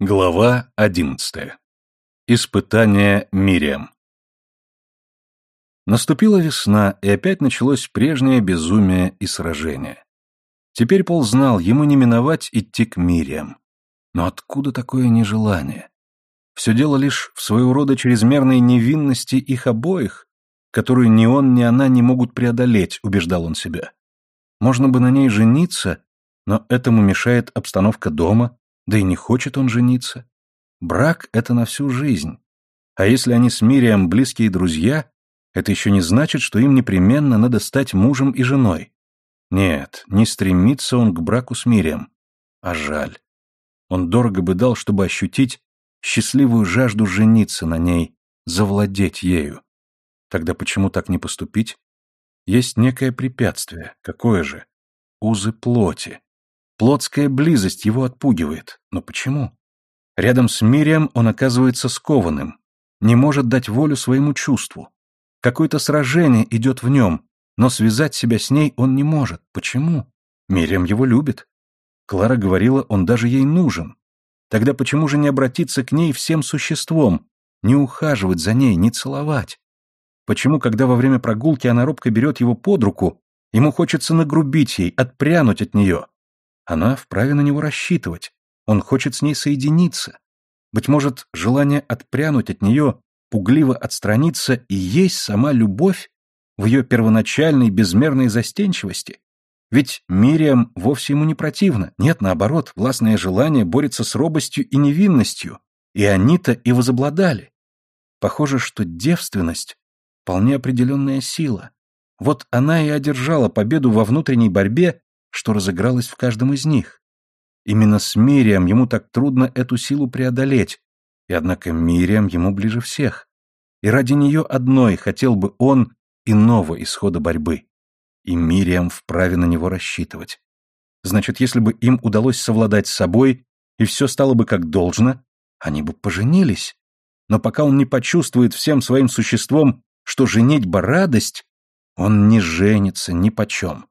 Глава одиннадцатая. Испытание Мириам. Наступила весна, и опять началось прежнее безумие и сражение. Теперь Пол знал, ему не миновать идти к Мириам. Но откуда такое нежелание? Все дело лишь в своего рода чрезмерной невинности их обоих, которую ни он, ни она не могут преодолеть, убеждал он себя. Можно бы на ней жениться, но этому мешает обстановка дома, да и не хочет он жениться. Брак — это на всю жизнь. А если они с Мирием близкие друзья, это еще не значит, что им непременно надо стать мужем и женой. Нет, не стремится он к браку с Мирием. А жаль. Он дорого бы дал, чтобы ощутить счастливую жажду жениться на ней, завладеть ею. Тогда почему так не поступить? Есть некое препятствие. Какое же? Узы плоти. Плотская близость его отпугивает. Но почему? Рядом с Мирием он оказывается скованным, не может дать волю своему чувству. Какое-то сражение идет в нем, но связать себя с ней он не может. Почему? Мириам его любит. Клара говорила, он даже ей нужен. Тогда почему же не обратиться к ней всем существом, не ухаживать за ней, не целовать? Почему, когда во время прогулки она робко берет его под руку, ему хочется нагрубить ей, отпрянуть от нее? Она вправе на него рассчитывать. Он хочет с ней соединиться. Быть может, желание отпрянуть от нее, пугливо отстраниться и есть сама любовь в ее первоначальной безмерной застенчивости? Ведь Мириам вовсе ему не противно. Нет, наоборот, властное желание борется с робостью и невинностью. И они-то и возобладали. Похоже, что девственность — вполне определенная сила. Вот она и одержала победу во внутренней борьбе что разыгралось в каждом из них. Именно с Мирием ему так трудно эту силу преодолеть, и однако Мириам ему ближе всех. И ради нее одной хотел бы он иного исхода борьбы. И Мириам вправе на него рассчитывать. Значит, если бы им удалось совладать с собой, и все стало бы как должно, они бы поженились. Но пока он не почувствует всем своим существом, что женитьба радость, он не женится ни почем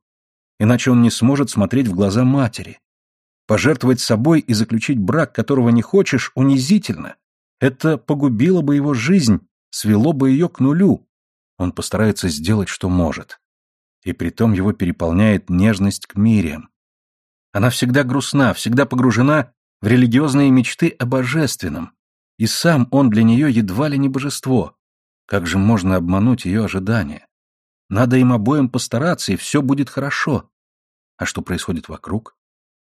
иначе он не сможет смотреть в глаза матери. Пожертвовать собой и заключить брак, которого не хочешь, унизительно. Это погубило бы его жизнь, свело бы ее к нулю. Он постарается сделать, что может. И притом его переполняет нежность к Мириам. Она всегда грустна, всегда погружена в религиозные мечты о божественном. И сам он для нее едва ли не божество. Как же можно обмануть ее ожидания? Надо им обоим постараться, и все будет хорошо. А что происходит вокруг?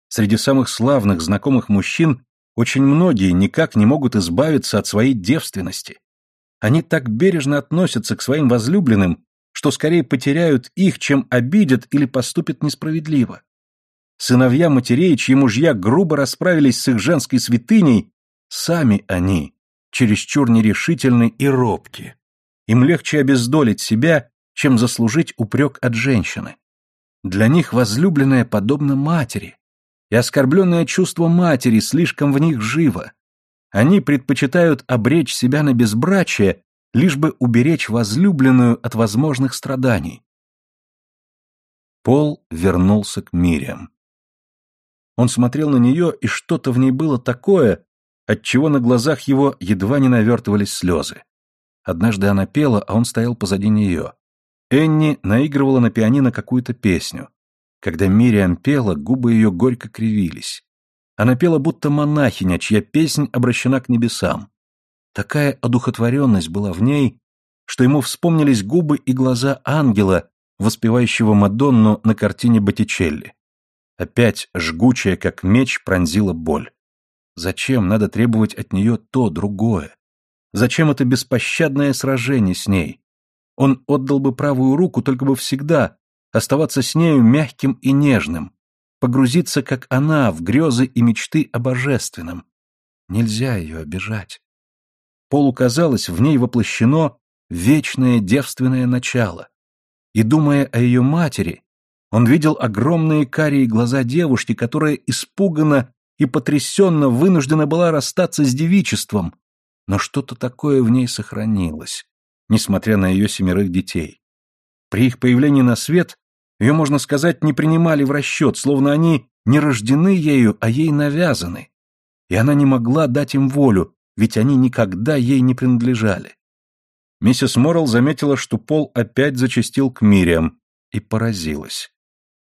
Среди самых славных знакомых мужчин очень многие никак не могут избавиться от своей девственности. Они так бережно относятся к своим возлюбленным, что скорее потеряют их, чем обидят или поступят несправедливо. Сыновья матерей, чьи мужья грубо расправились с их женской святыней, сами они, чересчур нерешительны и робки. Им легче обездолить себя, чем заслужить упрек от женщины. Для них возлюбленная подобна матери, и оскорбленное чувство матери слишком в них живо. Они предпочитают обречь себя на безбрачие, лишь бы уберечь возлюбленную от возможных страданий. Пол вернулся к Мириам. Он смотрел на нее, и что-то в ней было такое, от чего на глазах его едва не навертывались слезы. Однажды она пела, а он стоял позади нее. Энни наигрывала на пианино какую-то песню. Когда Мириам пела, губы ее горько кривились. Она пела будто монахиня, чья песнь обращена к небесам. Такая одухотворенность была в ней, что ему вспомнились губы и глаза ангела, воспевающего Мадонну на картине Боттичелли. Опять жгучая, как меч, пронзила боль. Зачем надо требовать от нее то, другое? Зачем это беспощадное сражение с ней? Он отдал бы правую руку, только бы всегда оставаться с нею мягким и нежным, погрузиться, как она, в грезы и мечты о божественном. Нельзя ее обижать. Полу казалось, в ней воплощено вечное девственное начало. И, думая о ее матери, он видел огромные карие глаза девушки, которая испуганно и потрясенно вынуждена была расстаться с девичеством, но что-то такое в ней сохранилось несмотря на ее семерых детей. При их появлении на свет ее, можно сказать, не принимали в расчет, словно они не рождены ею, а ей навязаны. и она не могла дать им волю, ведь они никогда ей не принадлежали. Миссис Моррелл заметила, что Пол опять зачастил к Мириам, и поразилась.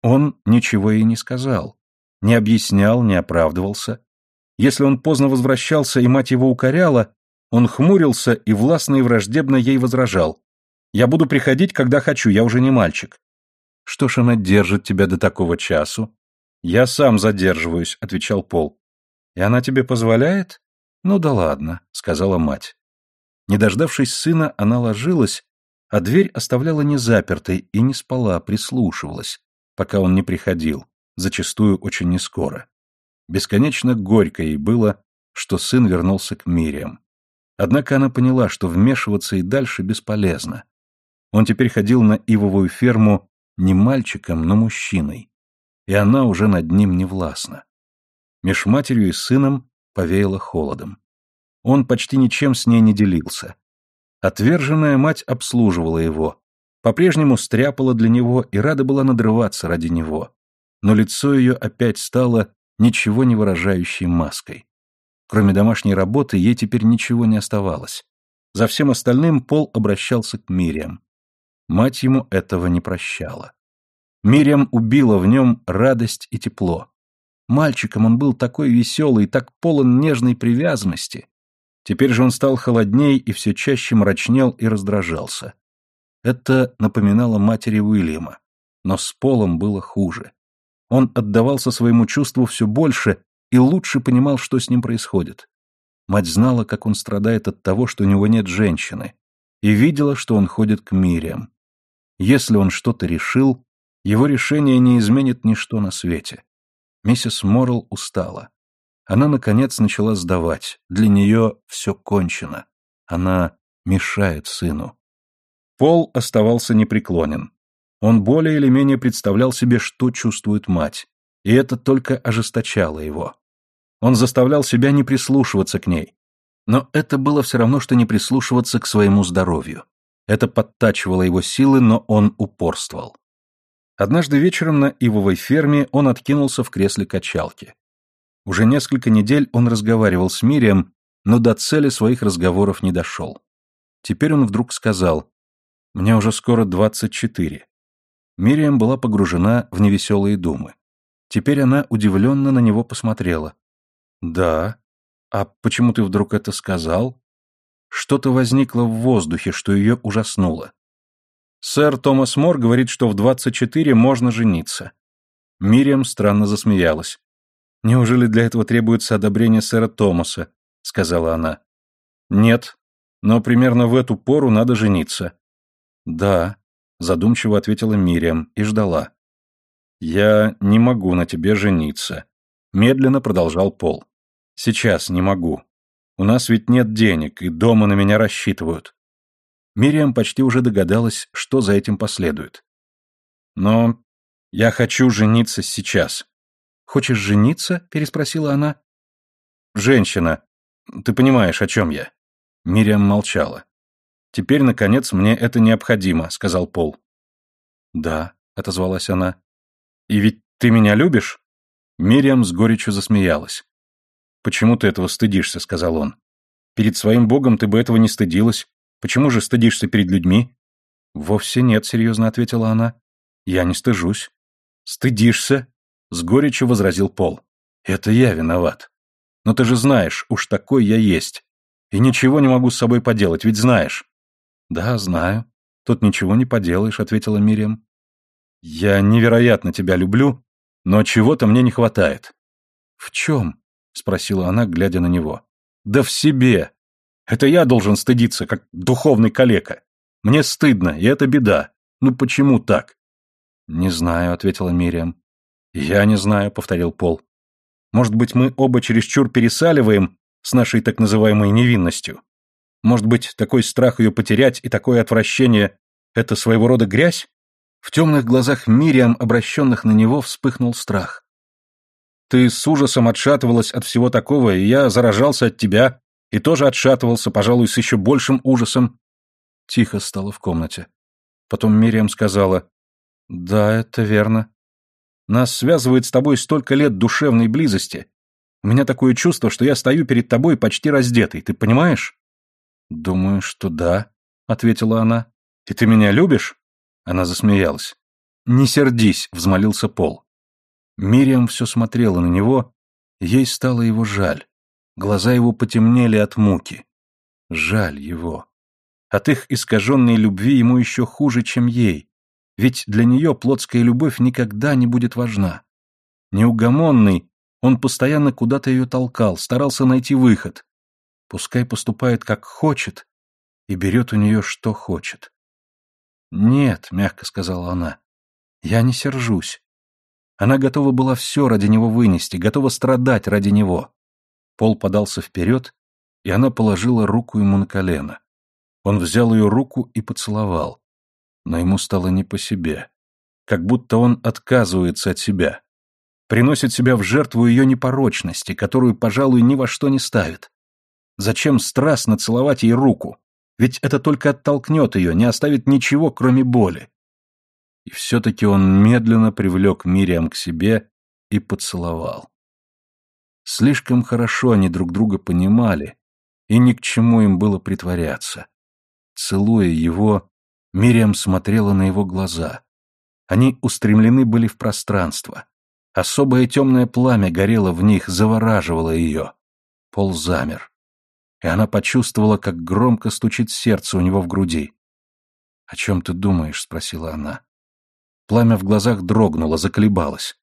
Он ничего ей не сказал, не объяснял, не оправдывался. Если он поздно возвращался и мать его укоряла, он хмурился и властно и враждебно ей возражал. «Я буду приходить, когда хочу, я уже не мальчик». «Что ж она держит тебя до такого часу?» «Я сам задерживаюсь», — отвечал Пол. «И она тебе позволяет?» «Ну да ладно», — сказала мать. Не дождавшись сына, она ложилась, а дверь оставляла незапертой и не спала, прислушивалась, пока он не приходил, зачастую очень нескоро. Бесконечно горько ей было, что сын вернулся к Мириам. Однако она поняла, что вмешиваться и дальше бесполезно. Он теперь ходил на ивовую ферму не мальчиком, но мужчиной, и она уже над ним не властна. Меж матерью и сыном повеяло холодом. Он почти ничем с ней не делился. Отверженная мать обслуживала его, по-прежнему стряпала для него и рада была надрываться ради него. Но лицо ее опять стало ничего не выражающей маской. Кроме домашней работы, ей теперь ничего не оставалось. За всем остальным Пол обращался к Мириам. Мать ему этого не прощала. Мириам убила в нем радость и тепло. Мальчиком он был такой веселый, так полон нежной привязанности. Теперь же он стал холодней и все чаще мрачнел и раздражался. Это напоминало матери Уильяма. Но с Полом было хуже. Он отдавался своему чувству все больше и лучше понимал, что с ним происходит. Мать знала, как он страдает от того, что у него нет женщины, и видела, что он ходит к Мириам. Если он что-то решил, его решение не изменит ничто на свете. Миссис Моррелл устала. Она, наконец, начала сдавать. Для нее все кончено. Она мешает сыну. Пол оставался непреклонен. Он более или менее представлял себе, что чувствует мать, и это только ожесточало его. Он заставлял себя не прислушиваться к ней. Но это было все равно, что не прислушиваться к своему здоровью. Это подтачивало его силы, но он упорствовал. Однажды вечером на ивовой ферме он откинулся в кресле качалки. Уже несколько недель он разговаривал с Мирием, но до цели своих разговоров не дошел. Теперь он вдруг сказал, мне уже скоро двадцать четыре. Мириам была погружена в невеселые думы. Теперь она удивленно на него посмотрела. «Да? А почему ты вдруг это сказал?» Что-то возникло в воздухе, что ее ужаснуло. «Сэр Томас Мор говорит, что в двадцать четыре можно жениться». Мириам странно засмеялась. «Неужели для этого требуется одобрение сэра Томаса?» — сказала она. «Нет, но примерно в эту пору надо жениться. «Да», — задумчиво ответила Мириам и ждала. «Я не могу на тебе жениться», — медленно продолжал Пол. «Сейчас не могу. У нас ведь нет денег, и дома на меня рассчитывают». Мириам почти уже догадалась, что за этим последует. «Но я хочу жениться сейчас». «Хочешь жениться?» — переспросила она. «Женщина. Ты понимаешь, о чем я?» Мириам молчала. «Теперь, наконец, мне это необходимо», — сказал Пол. «Да», — отозвалась она. «И ведь ты меня любишь?» Мириам с горечью засмеялась. «Почему ты этого стыдишься?» — сказал он. «Перед своим богом ты бы этого не стыдилась. Почему же стыдишься перед людьми?» «Вовсе нет», — серьезно ответила она. «Я не стыжусь». «Стыдишься?» — с горечью возразил Пол. «Это я виноват. Но ты же знаешь, уж такой я есть. И ничего не могу с собой поделать, ведь знаешь. «Да, знаю. Тут ничего не поделаешь», — ответила Мириам. «Я невероятно тебя люблю, но чего-то мне не хватает». «В чем?» — спросила она, глядя на него. «Да в себе. Это я должен стыдиться, как духовный калека. Мне стыдно, и это беда. Ну почему так?» «Не знаю», — ответила Мириам. «Я не знаю», — повторил Пол. «Может быть, мы оба чересчур пересаливаем с нашей так называемой невинностью?» Может быть, такой страх ее потерять и такое отвращение — это своего рода грязь? В темных глазах Мириам, обращенных на него, вспыхнул страх. Ты с ужасом отшатывалась от всего такого, и я заражался от тебя, и тоже отшатывался, пожалуй, с еще большим ужасом. Тихо стало в комнате. Потом Мириам сказала, «Да, это верно. Нас связывает с тобой столько лет душевной близости. У меня такое чувство, что я стою перед тобой почти раздетый, ты понимаешь?» «Думаю, что да», — ответила она. «И ты меня любишь?» Она засмеялась. «Не сердись», — взмолился Пол. Мириам все смотрела на него, ей стало его жаль. Глаза его потемнели от муки. Жаль его. От их искаженной любви ему еще хуже, чем ей, ведь для нее плотская любовь никогда не будет важна. Неугомонный, он постоянно куда-то ее толкал, старался найти выход. Пускай поступает как хочет и берет у нее что хочет. «Нет», — мягко сказала она, — «я не сержусь». Она готова была все ради него вынести, готова страдать ради него. Пол подался вперед, и она положила руку ему на колено. Он взял ее руку и поцеловал. Но ему стало не по себе. Как будто он отказывается от себя. Приносит себя в жертву ее непорочности, которую, пожалуй, ни во что не ставит. Зачем страстно целовать ей руку? Ведь это только оттолкнет ее, не оставит ничего, кроме боли. И все-таки он медленно привлек Мириам к себе и поцеловал. Слишком хорошо они друг друга понимали, и ни к чему им было притворяться. Целуя его, Мириам смотрела на его глаза. Они устремлены были в пространство. Особое темное пламя горело в них, завораживало ее. Пол замер. И она почувствовала, как громко стучит сердце у него в груди. «О чем ты думаешь?» — спросила она. Пламя в глазах дрогнуло, заколебалось.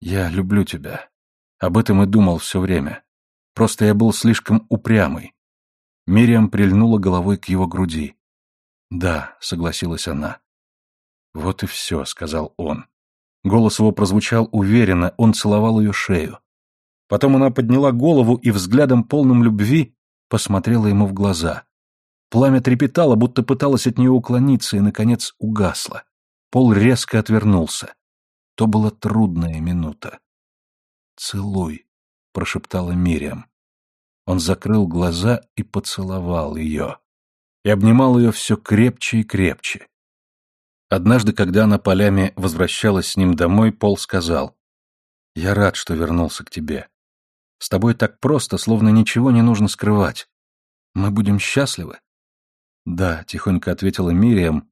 «Я люблю тебя. Об этом и думал все время. Просто я был слишком упрямый». Мириам прильнула головой к его груди. «Да», — согласилась она. «Вот и все», — сказал он. Голос его прозвучал уверенно, он целовал ее шею. Потом она подняла голову и взглядом полным любви посмотрела ему в глаза. Пламя трепетало, будто пыталось от нее уклониться, и, наконец, угасло. Пол резко отвернулся. То была трудная минута. «Целуй», — прошептала Мириам. Он закрыл глаза и поцеловал ее. И обнимал ее все крепче и крепче. Однажды, когда она полями возвращалась с ним домой, Пол сказал, «Я рад, что вернулся к тебе. С тобой так просто, словно ничего не нужно скрывать. Мы будем счастливы?» «Да», — тихонько ответила Мириам,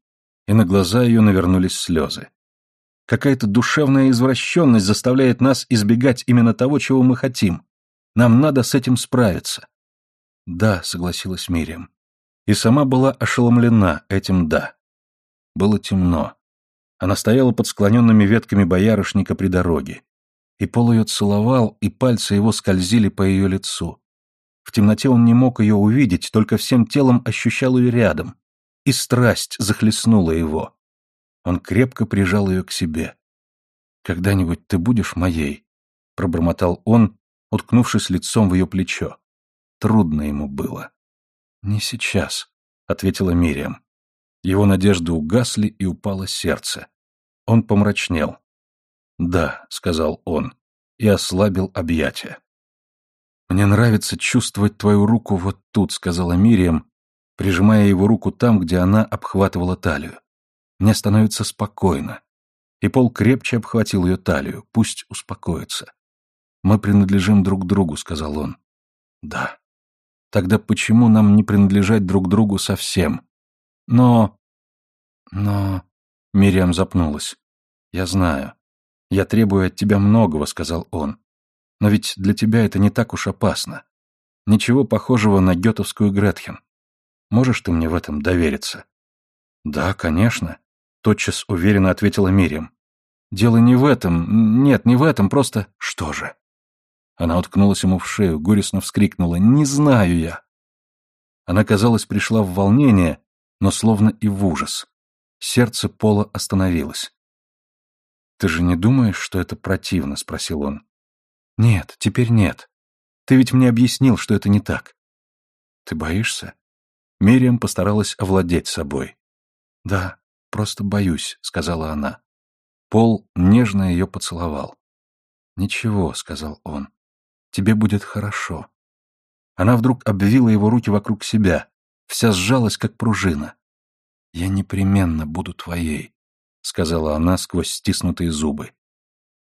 и на глаза ее навернулись слезы. Какая-то душевная извращенность заставляет нас избегать именно того, чего мы хотим. Нам надо с этим справиться. Да, согласилась Мириам. И сама была ошеломлена этим «да». Было темно. Она стояла под склоненными ветками боярышника при дороге. И пол ее целовал, и пальцы его скользили по ее лицу. В темноте он не мог ее увидеть, только всем телом ощущал ее рядом. И страсть захлестнула его. Он крепко прижал ее к себе. «Когда-нибудь ты будешь моей», — пробормотал он, уткнувшись лицом в ее плечо. Трудно ему было. «Не сейчас», — ответила Мириам. Его надежды угасли и упало сердце. Он помрачнел. «Да», — сказал он, и ослабил объятия. «Мне нравится чувствовать твою руку вот тут», — сказала Мириам, прижимая его руку там, где она обхватывала талию. «Мне становится спокойно». И Пол крепче обхватил ее талию, пусть успокоится. «Мы принадлежим друг другу», — сказал он. «Да». «Тогда почему нам не принадлежать друг другу совсем?» «Но...» «Но...» — Мириам запнулась. «Я знаю. Я требую от тебя многого», — сказал он. «Но ведь для тебя это не так уж опасно. Ничего похожего на гетовскую Гретхен. Можешь ты мне в этом довериться?» «Да, конечно», — тотчас уверенно ответила Мириам. «Дело не в этом. Нет, не в этом, просто...» «Что же?» Она уткнулась ему в шею, горестно вскрикнула. «Не знаю я!» Она, казалось, пришла в волнение, но словно и в ужас. Сердце Пола остановилось. «Ты же не думаешь, что это противно?» — спросил он. «Нет, теперь нет. Ты ведь мне объяснил, что это не так». «Ты боишься?» Мириам постаралась овладеть собой. «Да, просто боюсь», — сказала она. Пол нежно ее поцеловал. «Ничего», — сказал он. Тебе будет хорошо». Она вдруг обвила его руки вокруг себя, вся сжалась, как пружина. «Я непременно буду твоей», — сказала она сквозь стиснутые зубы.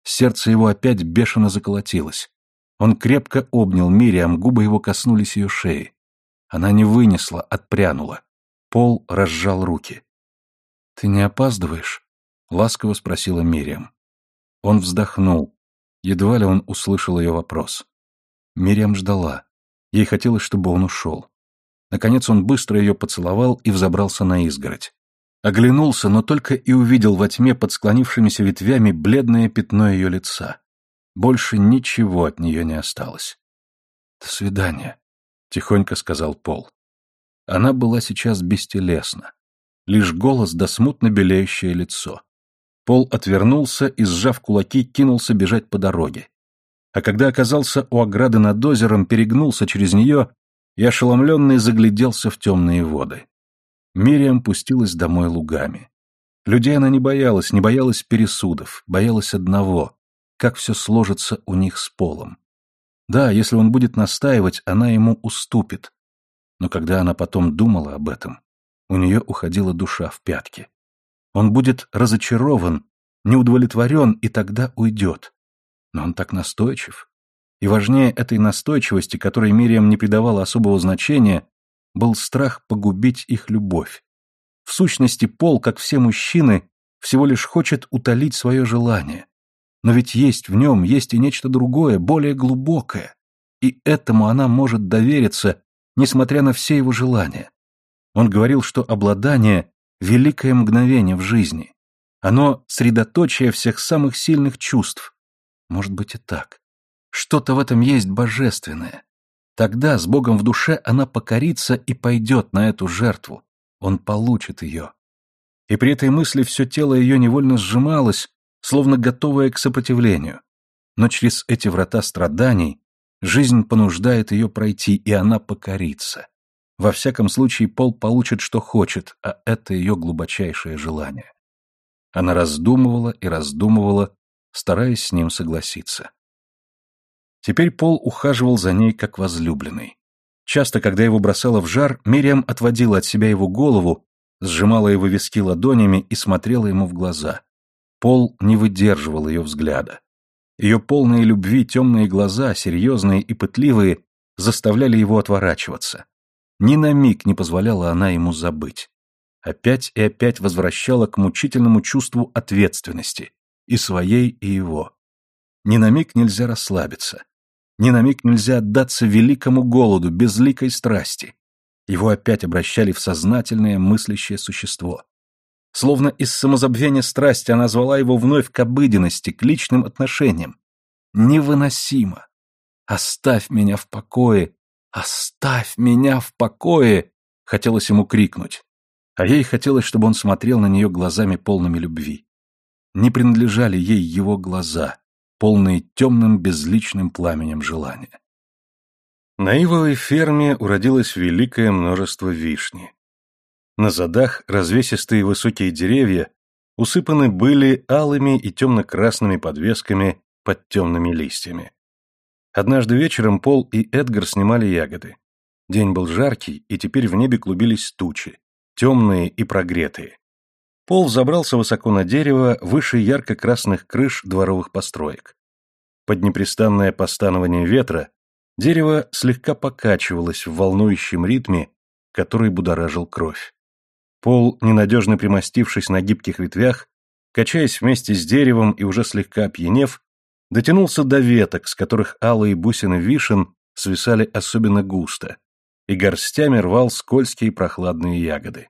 Сердце его опять бешено заколотилось. Он крепко обнял Мириам, губы его коснулись ее шеи. Она не вынесла, отпрянула. Пол разжал руки. «Ты не опаздываешь?» — ласково спросила Мириам. Он вздохнул. Едва ли он услышал ее вопрос. Мириам ждала. Ей хотелось, чтобы он ушел. Наконец он быстро ее поцеловал и взобрался на изгородь. Оглянулся, но только и увидел во тьме под склонившимися ветвями бледное пятно ее лица. Больше ничего от нее не осталось. «До свидания», — тихонько сказал Пол. Она была сейчас бестелесна. Лишь голос да смутно белеющее лицо. Пол отвернулся и, сжав кулаки, кинулся бежать по дороге. А когда оказался у ограды над озером, перегнулся через нее и, ошеломленный, загляделся в темные воды. Мириам пустилась домой лугами. Людей она не боялась, не боялась пересудов, боялась одного — как все сложится у них с Полом. Да, если он будет настаивать, она ему уступит. Но когда она потом думала об этом, у нее уходила душа в пятки. Он будет разочарован, неудовлетворен и тогда уйдет. Но он так настойчив. И важнее этой настойчивости, которой Мириам не придавала особого значения, был страх погубить их любовь. В сущности, Пол, как все мужчины, всего лишь хочет утолить свое желание. Но ведь есть в нем, есть и нечто другое, более глубокое. И этому она может довериться, несмотря на все его желания. Он говорил, что обладание — великое мгновение в жизни. Оно — средоточие всех самых сильных чувств. Может быть и так. Что-то в этом есть божественное. Тогда с Богом в душе она покорится и пойдет на эту жертву. Он получит ее. И при этой мысли все тело ее невольно сжималось, словно готовое к сопротивлению. Но через эти врата страданий жизнь понуждает ее пройти, и она покорится. Во всяком случае, Пол получит, что хочет, а это ее глубочайшее желание. Она раздумывала и раздумывала, стараясь с ним согласиться. Теперь Пол ухаживал за ней как возлюбленный. Часто, когда его бросало в жар, Мириам отводила от себя его голову, сжимала его виски ладонями и смотрела ему в глаза. Пол не выдерживал ее взгляда. Ее полные любви темные глаза, серьезные и пытливые, заставляли его отворачиваться. Ни на миг не позволяла она ему забыть. Опять и опять возвращала к мучительному чувству ответственности, и своей, и его. Ни на миг нельзя расслабиться. Ни на миг нельзя отдаться великому голоду, безликой страсти. Его опять обращали в сознательное, мыслящее существо. Словно из самозабвения страсти она звала его вновь к обыденности, к личным отношениям. Невыносимо. «Оставь меня в покое! Оставь меня в покое!» Хотелось ему крикнуть. А ей хотелось, чтобы он смотрел на нее глазами полными любви. Не принадлежали ей его глаза, полные темным безличным пламенем желания. На ивовой ферме уродилось великое множество вишни. На задах развесистые высокие деревья усыпаны были алыми и темно-красными подвесками под темными листьями. Однажды вечером Пол и Эдгар снимали ягоды. День был жаркий, и теперь в небе клубились тучи, темные и прогретые. Пол забрался высоко на дерево, выше ярко-красных крыш дворовых построек. Под непрестанное постанование ветра дерево слегка покачивалось в волнующем ритме, который будоражил кровь. Пол, ненадежно примостившись на гибких ветвях, качаясь вместе с деревом и уже слегка опьянев, дотянулся до веток, с которых алые бусины вишен свисали особенно густо, и горстями рвал скользкие прохладные ягоды.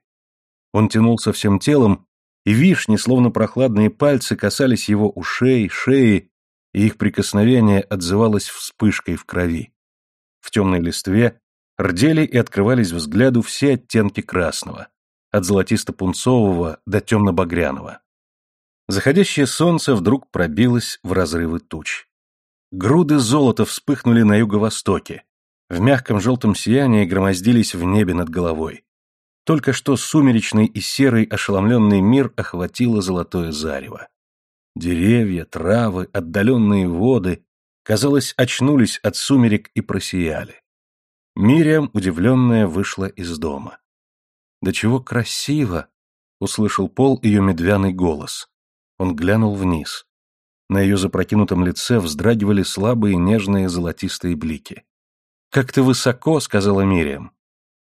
Он тянулся всем телом, и вишни, словно прохладные пальцы, касались его ушей, шеи, и их прикосновение отзывалось вспышкой в крови. В темной листве рдели и открывались взгляду все оттенки красного, от золотисто-пунцового до темно-багряного. Заходящее солнце вдруг пробилось в разрывы туч. Груды золота вспыхнули на юго-востоке, в мягком желтом сиянии громоздились в небе над головой. Только что сумеречный и серый ошеломленный мир охватило золотое зарево. Деревья, травы, отдаленные воды, казалось, очнулись от сумерек и просияли. Мириам, удивленная, вышла из дома. «Да чего красиво!» — услышал Пол ее медвяный голос. Он глянул вниз. На ее запрокинутом лице вздрагивали слабые нежные золотистые блики. «Как ты высоко», — сказала Мириам.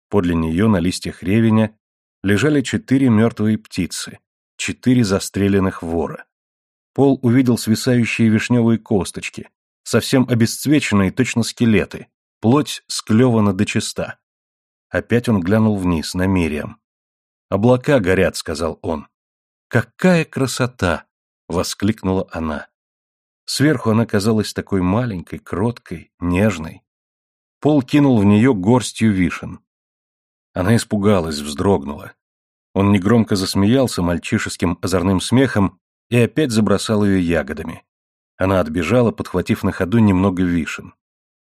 Подле нее на листьях ревеня лежали четыре мертвые птицы, четыре застреленных вора. Пол увидел свисающие вишневые косточки, совсем обесцвеченные, точно скелеты, плоть склевана до чиста. Опять он глянул вниз, на Мириам. «Облака горят», — сказал он. «Какая красота!» — воскликнула она. Сверху она казалась такой маленькой, кроткой, нежной. Пол кинул в нее горстью вишен. Она испугалась, вздрогнула. Он негромко засмеялся мальчишеским озорным смехом и опять забросал ее ягодами. Она отбежала, подхватив на ходу немного вишен.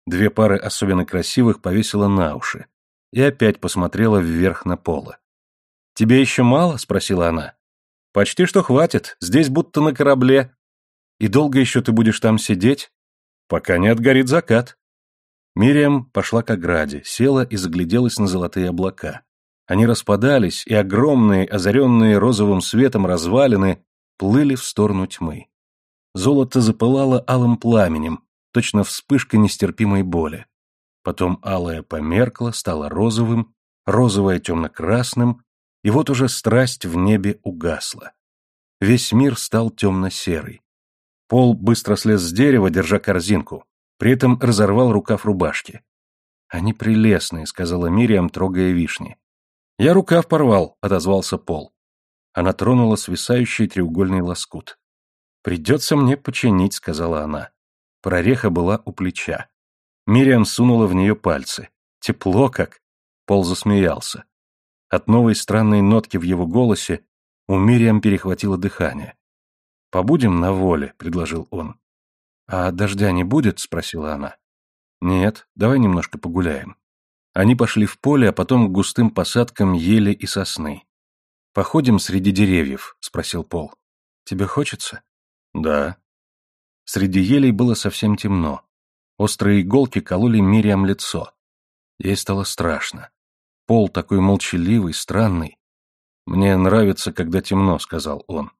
Две пары особенно красивых повесила на уши и опять посмотрела вверх на поло. «Тебе еще мало?» — спросила она. «Почти что хватит, здесь будто на корабле. И долго еще ты будешь там сидеть?» «Пока не отгорит закат». Мириам пошла к ограде, села и загляделась на золотые облака. Они распадались, и огромные, озаренные розовым светом развалины плыли в сторону тьмы. Золото запылало алым пламенем, точно вспышка нестерпимой боли. Потом алое померкло, стало розовым, розовое темно-красным, и вот уже страсть в небе угасла. Весь мир стал темно-серый. Пол быстро слез с дерева, держа корзинку, при этом разорвал рукав рубашки. «Они прелестные», — сказала Мириам, трогая вишни. «Я рукав порвал», — отозвался Пол. Она тронула свисающий треугольный лоскут. «Придется мне починить», — сказала она. Прореха была у плеча. Мириам сунула в нее пальцы. «Тепло как!» Пол засмеялся. От новой странной нотки в его голосе у Мириам перехватило дыхание. «Побудем на воле», — предложил он. «А дождя не будет?» — спросила она. «Нет, давай немножко погуляем». Они пошли в поле, а потом к густым посадкам ели и сосны. «Походим среди деревьев?» — спросил Пол. «Тебе хочется?» «Да». Среди елей было совсем темно. Острые иголки кололи Мириам лицо. Ей стало страшно. Пол такой молчаливый, странный. «Мне нравится, когда темно», — сказал он.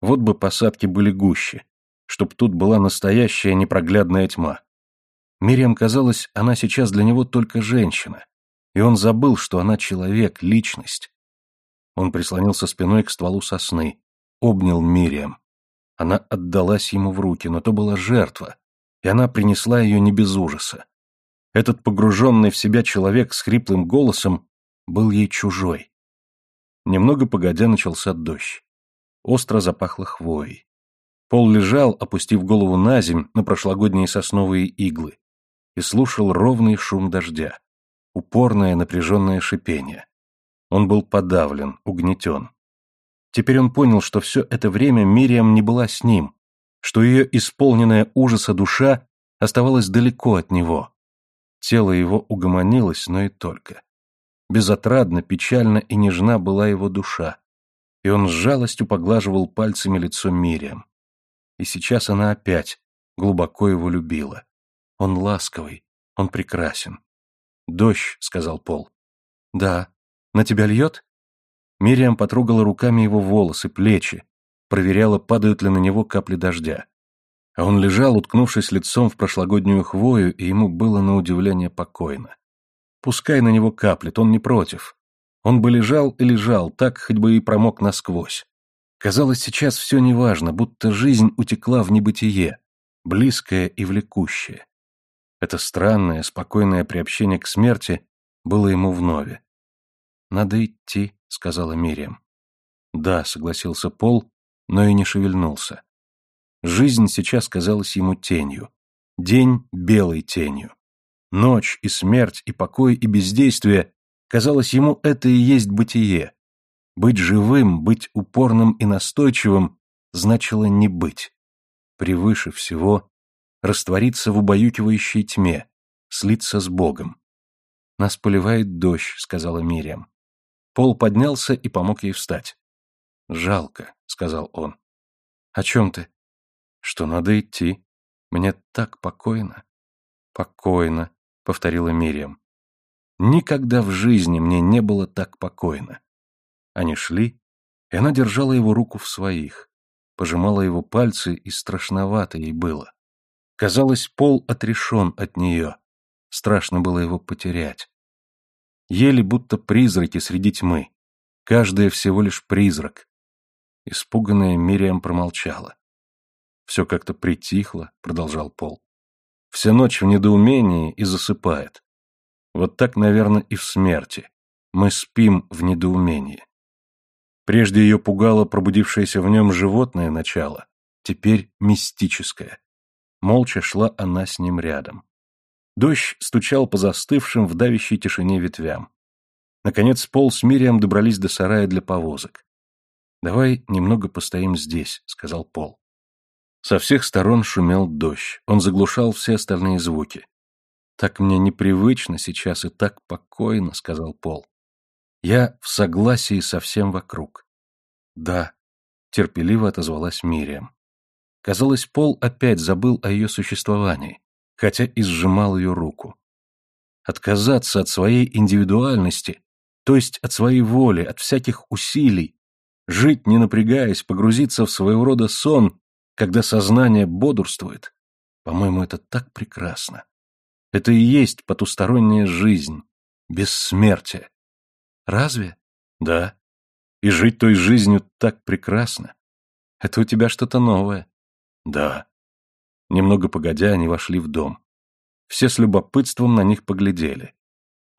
«Вот бы посадки были гуще, чтоб тут была настоящая непроглядная тьма». Мириам казалось, она сейчас для него только женщина, и он забыл, что она человек, личность. Он прислонился спиной к стволу сосны, обнял Мириам. Она отдалась ему в руки, но то была жертва, и она принесла ее не без ужаса. Этот погруженный в себя человек с хриплым голосом был ей чужой. Немного погодя начался дождь. Остро запахло хвоей. Пол лежал, опустив голову на земь на прошлогодние сосновые иглы, и слушал ровный шум дождя, упорное напряженное шипение. Он был подавлен, угнетен. Теперь он понял, что все это время Мириам не была с ним, что ее исполненная ужаса душа оставалась далеко от него, Тело его угомонилось, но и только. Безотрадно, печально и нежна была его душа, и он с жалостью поглаживал пальцами лицо Мириам. И сейчас она опять глубоко его любила. Он ласковый, он прекрасен. «Дождь», — сказал Пол. «Да. На тебя льет?» Мириам потрогала руками его волосы, плечи, проверяла, падают ли на него капли дождя. А он лежал, уткнувшись лицом в прошлогоднюю хвою, и ему было на удивление покойно. Пускай на него каплет, он не против. Он бы лежал и лежал, так хоть бы и промок насквозь. Казалось, сейчас все неважно, будто жизнь утекла в небытие, близкое и влекущее. Это странное, спокойное приобщение к смерти было ему вновь. «Надо идти», — сказала Мириам. «Да», — согласился Пол, но и не шевельнулся. Жизнь сейчас казалась ему тенью. День белой тенью. Ночь и смерть, и покой, и бездействие казалось ему это и есть бытие. Быть живым, быть упорным и настойчивым значило не быть. Превыше всего раствориться в убаюкивающей тьме, слиться с Богом. «Нас поливает дождь», — сказала Мириам. Пол поднялся и помог ей встать. «Жалко», — сказал он. «О чем ты?» что надо идти. Мне так покойно. Покойно, повторила Мириам. Никогда в жизни мне не было так покойно. Они шли, и она держала его руку в своих. пожимала его пальцы, и страшновато ей было. Казалось, Пол отрешен от нее. Страшно было его потерять. Еле будто призраки среди тьмы. Каждая всего лишь призрак. Испуганная Мириам промолчала. Все как-то притихло, продолжал Пол. Вся ночь в недоумении и засыпает. Вот так, наверное, и в смерти. Мы спим в недоумении. Прежде ее пугало пробудившееся в нем животное начало, теперь мистическое. Молча шла она с ним рядом. Дождь стучал по застывшим в давящей тишине ветвям. Наконец Пол с Мирием добрались до сарая для повозок. «Давай немного постоим здесь», — сказал Пол. Со всех сторон шумел дождь, он заглушал все остальные звуки. «Так мне непривычно сейчас и так покойно», — сказал Пол. «Я в согласии со всем вокруг». «Да», — терпеливо отозвалась Мириам. Казалось, Пол опять забыл о ее существовании, хотя и сжимал ее руку. Отказаться от своей индивидуальности, то есть от своей воли, от всяких усилий, жить не напрягаясь, погрузиться в своего рода сон, когда сознание бодрствует, по-моему, это так прекрасно. Это и есть потусторонняя жизнь, бессмертие. Разве? Да. И жить той жизнью так прекрасно. Это у тебя что-то новое. Да. Немного погодя, они вошли в дом. Все с любопытством на них поглядели.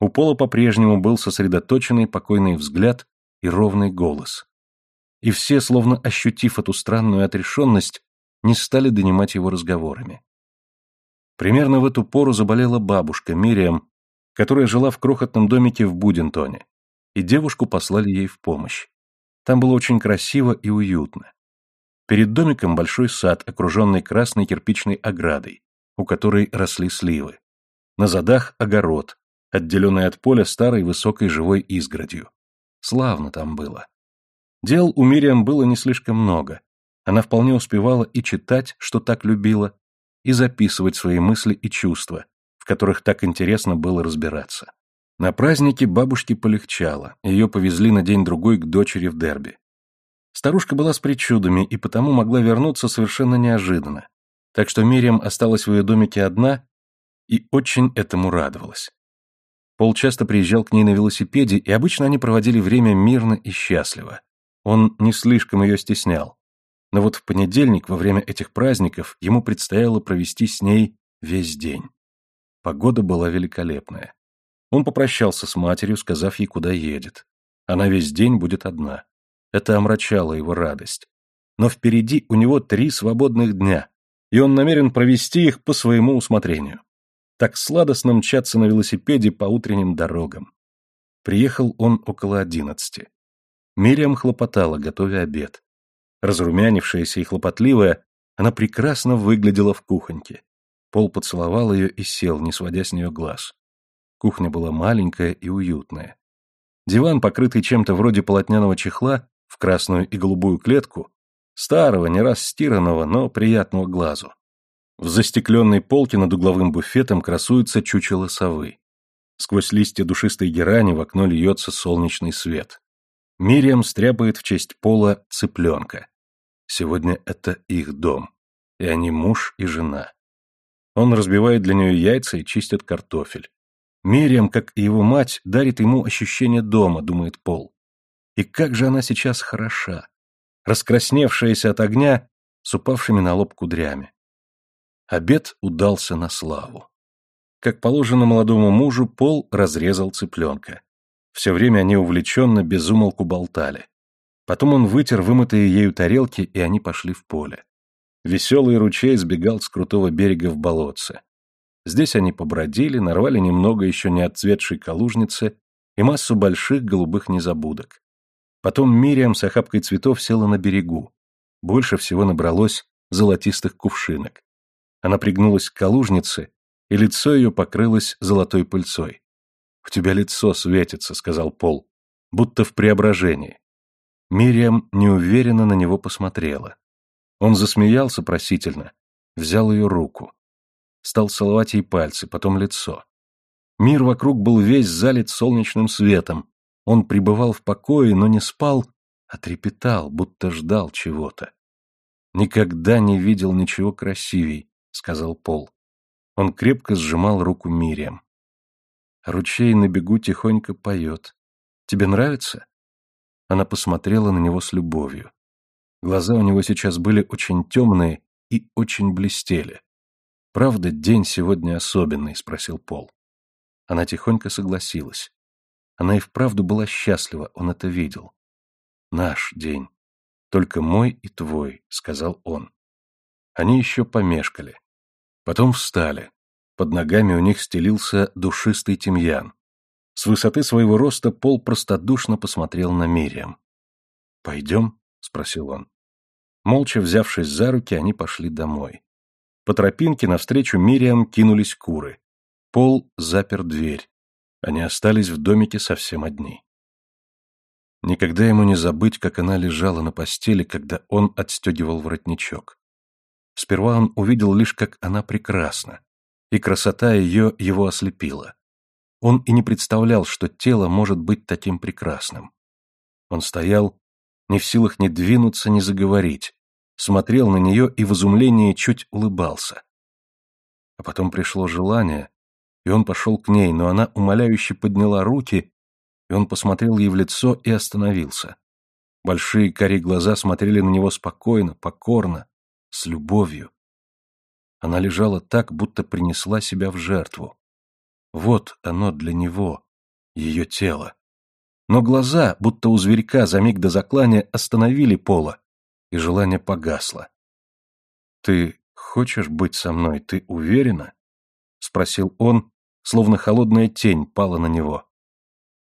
У Пола по-прежнему был сосредоточенный покойный взгляд и ровный голос. И все, словно ощутив эту странную отрешенность, не стали донимать его разговорами. Примерно в эту пору заболела бабушка Мириам, которая жила в крохотном домике в Будентоне, и девушку послали ей в помощь. Там было очень красиво и уютно. Перед домиком большой сад, окруженный красной кирпичной оградой, у которой росли сливы. На задах огород, отделенный от поля старой высокой живой изгородью. Славно там было. Дел у Мириам было не слишком много. Она вполне успевала и читать, что так любила, и записывать свои мысли и чувства, в которых так интересно было разбираться. На празднике бабушке полегчало, ее повезли на день-другой к дочери в Дерби. Старушка была с причудами и потому могла вернуться совершенно неожиданно, так что Мириам осталась в ее домике одна и очень этому радовалась. Пол часто приезжал к ней на велосипеде, и обычно они проводили время мирно и счастливо. Он не слишком ее стеснял. Но вот в понедельник, во время этих праздников, ему предстояло провести с ней весь день. Погода была великолепная. Он попрощался с матерью, сказав ей, куда едет. Она весь день будет одна. Это омрачало его радость. Но впереди у него три свободных дня, и он намерен провести их по своему усмотрению. Так сладостно мчаться на велосипеде по утренним дорогам. Приехал он около одиннадцати. Мириам хлопотала, готовя обед. Разрумянившаяся и хлопотливая, она прекрасно выглядела в кухоньке. Пол поцеловал ее и сел, не сводя с нее глаз. Кухня была маленькая и уютная. Диван, покрытый чем-то вроде полотняного чехла, в красную и голубую клетку, старого, не раз стиранного, но приятного глазу. В застекленной полке над угловым буфетом красуется чучело совы. Сквозь листья душистой герани в окно льется солнечный свет. Мириам стряпает в честь пола цыпленка. Сегодня это их дом, и они муж и жена. Он разбивает для нее яйца и чистит картофель. Мириам, как и его мать, дарит ему ощущение дома, думает Пол. И как же она сейчас хороша, раскрасневшаяся от огня, с упавшими на лоб кудрями. Обед удался на славу. Как положено молодому мужу, Пол разрезал цыпленка. Все время они увлеченно, безумолку болтали. Потом он вытер вымытые ею тарелки, и они пошли в поле. Веселый ручей сбегал с крутого берега в болотце. Здесь они побродили, нарвали немного еще не отцветшей калужницы и массу больших голубых незабудок. Потом Мириам с охапкой цветов села на берегу. Больше всего набралось золотистых кувшинок. Она пригнулась к калужнице, и лицо ее покрылось золотой пыльцой. — У тебя лицо светится, — сказал Пол, — будто в преображении. Мириам неуверенно на него посмотрела. Он засмеялся просительно, взял ее руку стал целовать ей пальцы, потом лицо. Мир вокруг был весь залит солнечным светом. Он пребывал в покое, но не спал, а трепетал, будто ждал чего-то. Никогда не видел ничего красивей, сказал Пол. Он крепко сжимал руку Мириам. Ручей на бегу тихонько поет. Тебе нравится? Она посмотрела на него с любовью. Глаза у него сейчас были очень темные и очень блестели. «Правда, день сегодня особенный?» — спросил Пол. Она тихонько согласилась. Она и вправду была счастлива, он это видел. «Наш день. Только мой и твой», — сказал он. Они еще помешкали. Потом встали. Под ногами у них стелился душистый тимьян. С высоты своего роста Пол простодушно посмотрел на Мириам. «Пойдем?» — спросил он. Молча взявшись за руки, они пошли домой. По тропинке навстречу Мириам кинулись куры. Пол запер дверь. Они остались в домике совсем одни. Никогда ему не забыть, как она лежала на постели, когда он отстегивал воротничок. Сперва он увидел лишь, как она прекрасна, и красота ее его ослепила. Он и не представлял, что тело может быть таким прекрасным. Он стоял, не в силах ни двинуться, ни заговорить, смотрел на нее и в изумлении чуть улыбался. А потом пришло желание, и он пошел к ней, но она умоляюще подняла руки, и он посмотрел ей в лицо и остановился. Большие кори глаза смотрели на него спокойно, покорно, с любовью. Она лежала так, будто принесла себя в жертву. Вот оно для него, ее тело. Но глаза, будто у зверька за миг до заклания, остановили Пола, и желание погасло. «Ты хочешь быть со мной, ты уверена?» — спросил он, словно холодная тень пала на него.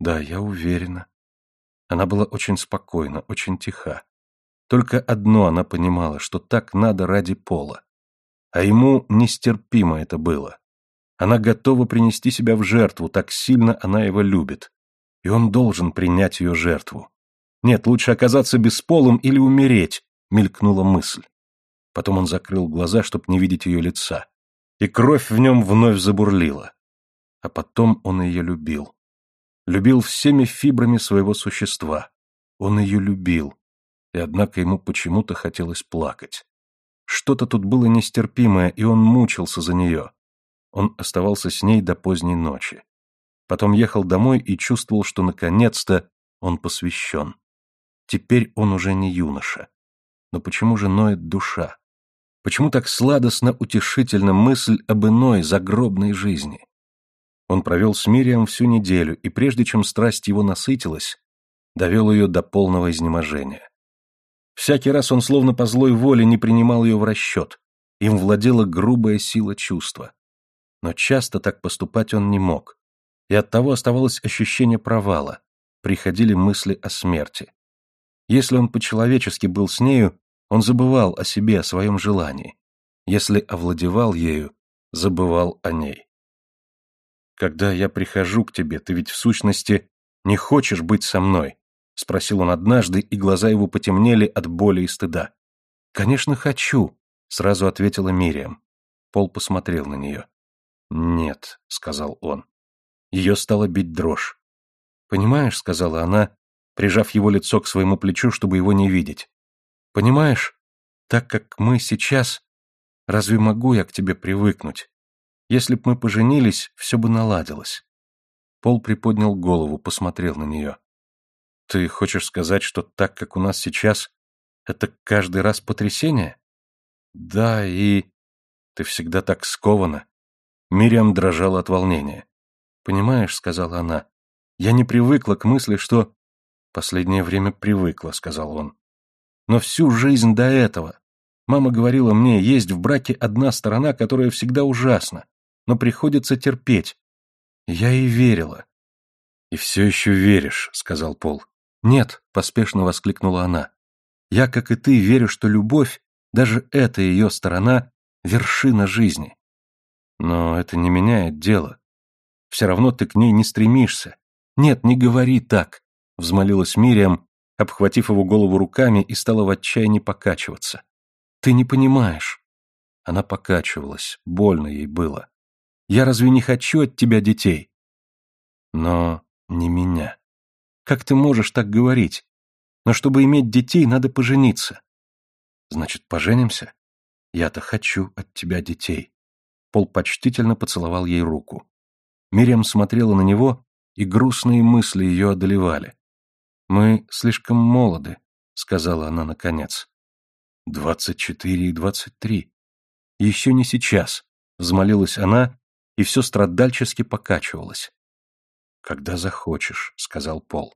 «Да, я уверена». Она была очень спокойна, очень тиха. Только одно она понимала, что так надо ради Пола. А ему нестерпимо это было. Она готова принести себя в жертву, так сильно она его любит. И он должен принять ее жертву. Нет, лучше оказаться бесполым или умереть, мелькнула мысль. Потом он закрыл глаза, чтобы не видеть ее лица. И кровь в нем вновь забурлила. А потом он ее любил. Любил всеми фибрами своего существа. Он ее любил. И однако ему почему-то хотелось плакать. Что-то тут было нестерпимое, и он мучился за нее. Он оставался с ней до поздней ночи. Потом ехал домой и чувствовал, что наконец-то он посвящен. Теперь он уже не юноша. Но почему же ноет душа? Почему так сладостно утешительна мысль об иной загробной жизни? Он провел с Мирием всю неделю, и прежде чем страсть его насытилась, довел ее до полного изнеможения. Всякий раз он словно по злой воле не принимал ее в расчет, им владела грубая сила чувства. Но часто так поступать он не мог, и оттого оставалось ощущение провала, приходили мысли о смерти. Если он по-человечески был с нею, он забывал о себе, о своем желании. Если овладевал ею, забывал о ней. «Когда я прихожу к тебе, ты ведь в сущности не хочешь быть со мной?» — спросил он однажды, и глаза его потемнели от боли и стыда. «Конечно, хочу», — сразу ответила Мириам. Пол посмотрел на нее. «Нет», — сказал он. Ее стала бить дрожь. «Понимаешь», — сказала она, прижав его лицо к своему плечу, чтобы его не видеть. «Понимаешь, так как мы сейчас, разве могу я к тебе привыкнуть? Если б мы поженились, все бы наладилось». Пол приподнял голову, посмотрел на нее. «Ты хочешь сказать, что так, как у нас сейчас, это каждый раз потрясение?» «Да, и...» «Ты всегда так скована». Мириам дрожала от волнения. «Понимаешь», — сказала она, — «я не привыкла к мысли, что Последнее время привыкла, сказал он. Но всю жизнь до этого. Мама говорила мне, есть в браке одна сторона, которая всегда ужасна, но приходится терпеть. Я и верила. И все еще веришь, сказал Пол. Нет, поспешно воскликнула она. Я, как и ты, верю, что любовь, даже эта ее сторона, вершина жизни. Но это не меняет дело. Все равно ты к ней не стремишься. Нет, не говори так взмолилась Мириам, обхватив его голову руками и стала в отчаянии покачиваться. «Ты не понимаешь». Она покачивалась, больно ей было. «Я разве не хочу от тебя детей?» «Но не меня. Как ты можешь так говорить? Но чтобы иметь детей, надо пожениться». Значит, поженимся? Я-то хочу от тебя детей. Пол почтительно поцеловал ей руку. Мириам смотрела на него, и грустные мысли ее одолевали. «Мы слишком молоды», — сказала она наконец. «Двадцать четыре и двадцать три. Еще не сейчас», — взмолилась она, и все страдальчески покачивалась. «Когда захочешь», — сказал Пол.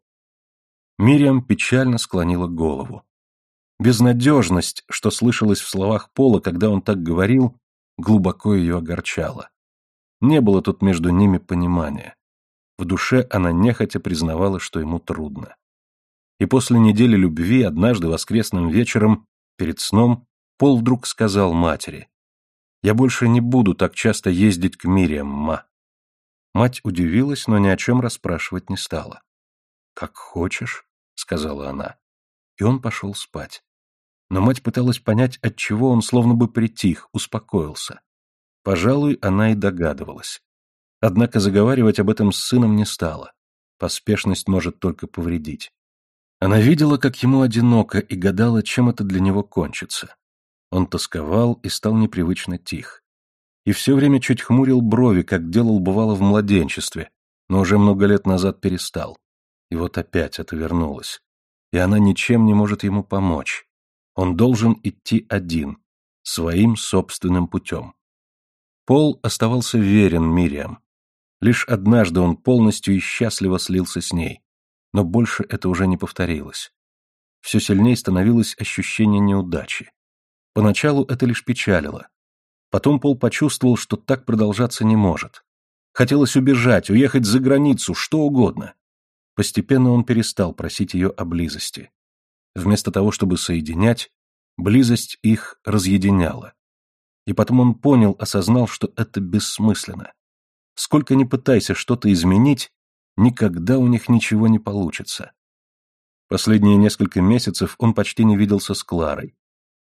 Мириам печально склонила голову. Безнадежность, что слышалось в словах Пола, когда он так говорил, глубоко ее огорчала. Не было тут между ними понимания. В душе она нехотя признавала, что ему трудно. И после недели любви однажды воскресным вечером, перед сном, Пол вдруг сказал матери, «Я больше не буду так часто ездить к Мириам, ма». Мать удивилась, но ни о чем расспрашивать не стала. «Как хочешь», — сказала она. И он пошел спать. Но мать пыталась понять, от чего он словно бы притих, успокоился. Пожалуй, она и догадывалась. Однако заговаривать об этом с сыном не стала. Поспешность может только повредить. Она видела, как ему одиноко, и гадала, чем это для него кончится. Он тосковал и стал непривычно тих. И все время чуть хмурил брови, как делал бывало в младенчестве, но уже много лет назад перестал. И вот опять это вернулось. И она ничем не может ему помочь. Он должен идти один, своим собственным путем. Пол оставался верен Мириам. Лишь однажды он полностью и счастливо слился с ней, но больше это уже не повторилось. Все сильнее становилось ощущение неудачи. Поначалу это лишь печалило. Потом Пол почувствовал, что так продолжаться не может. Хотелось убежать, уехать за границу, что угодно. Постепенно он перестал просить ее о близости. Вместо того, чтобы соединять, близость их разъединяла. И потом он понял, осознал, что это бессмысленно. Сколько ни пытайся что-то изменить, никогда у них ничего не получится. Последние несколько месяцев он почти не виделся с Кларой.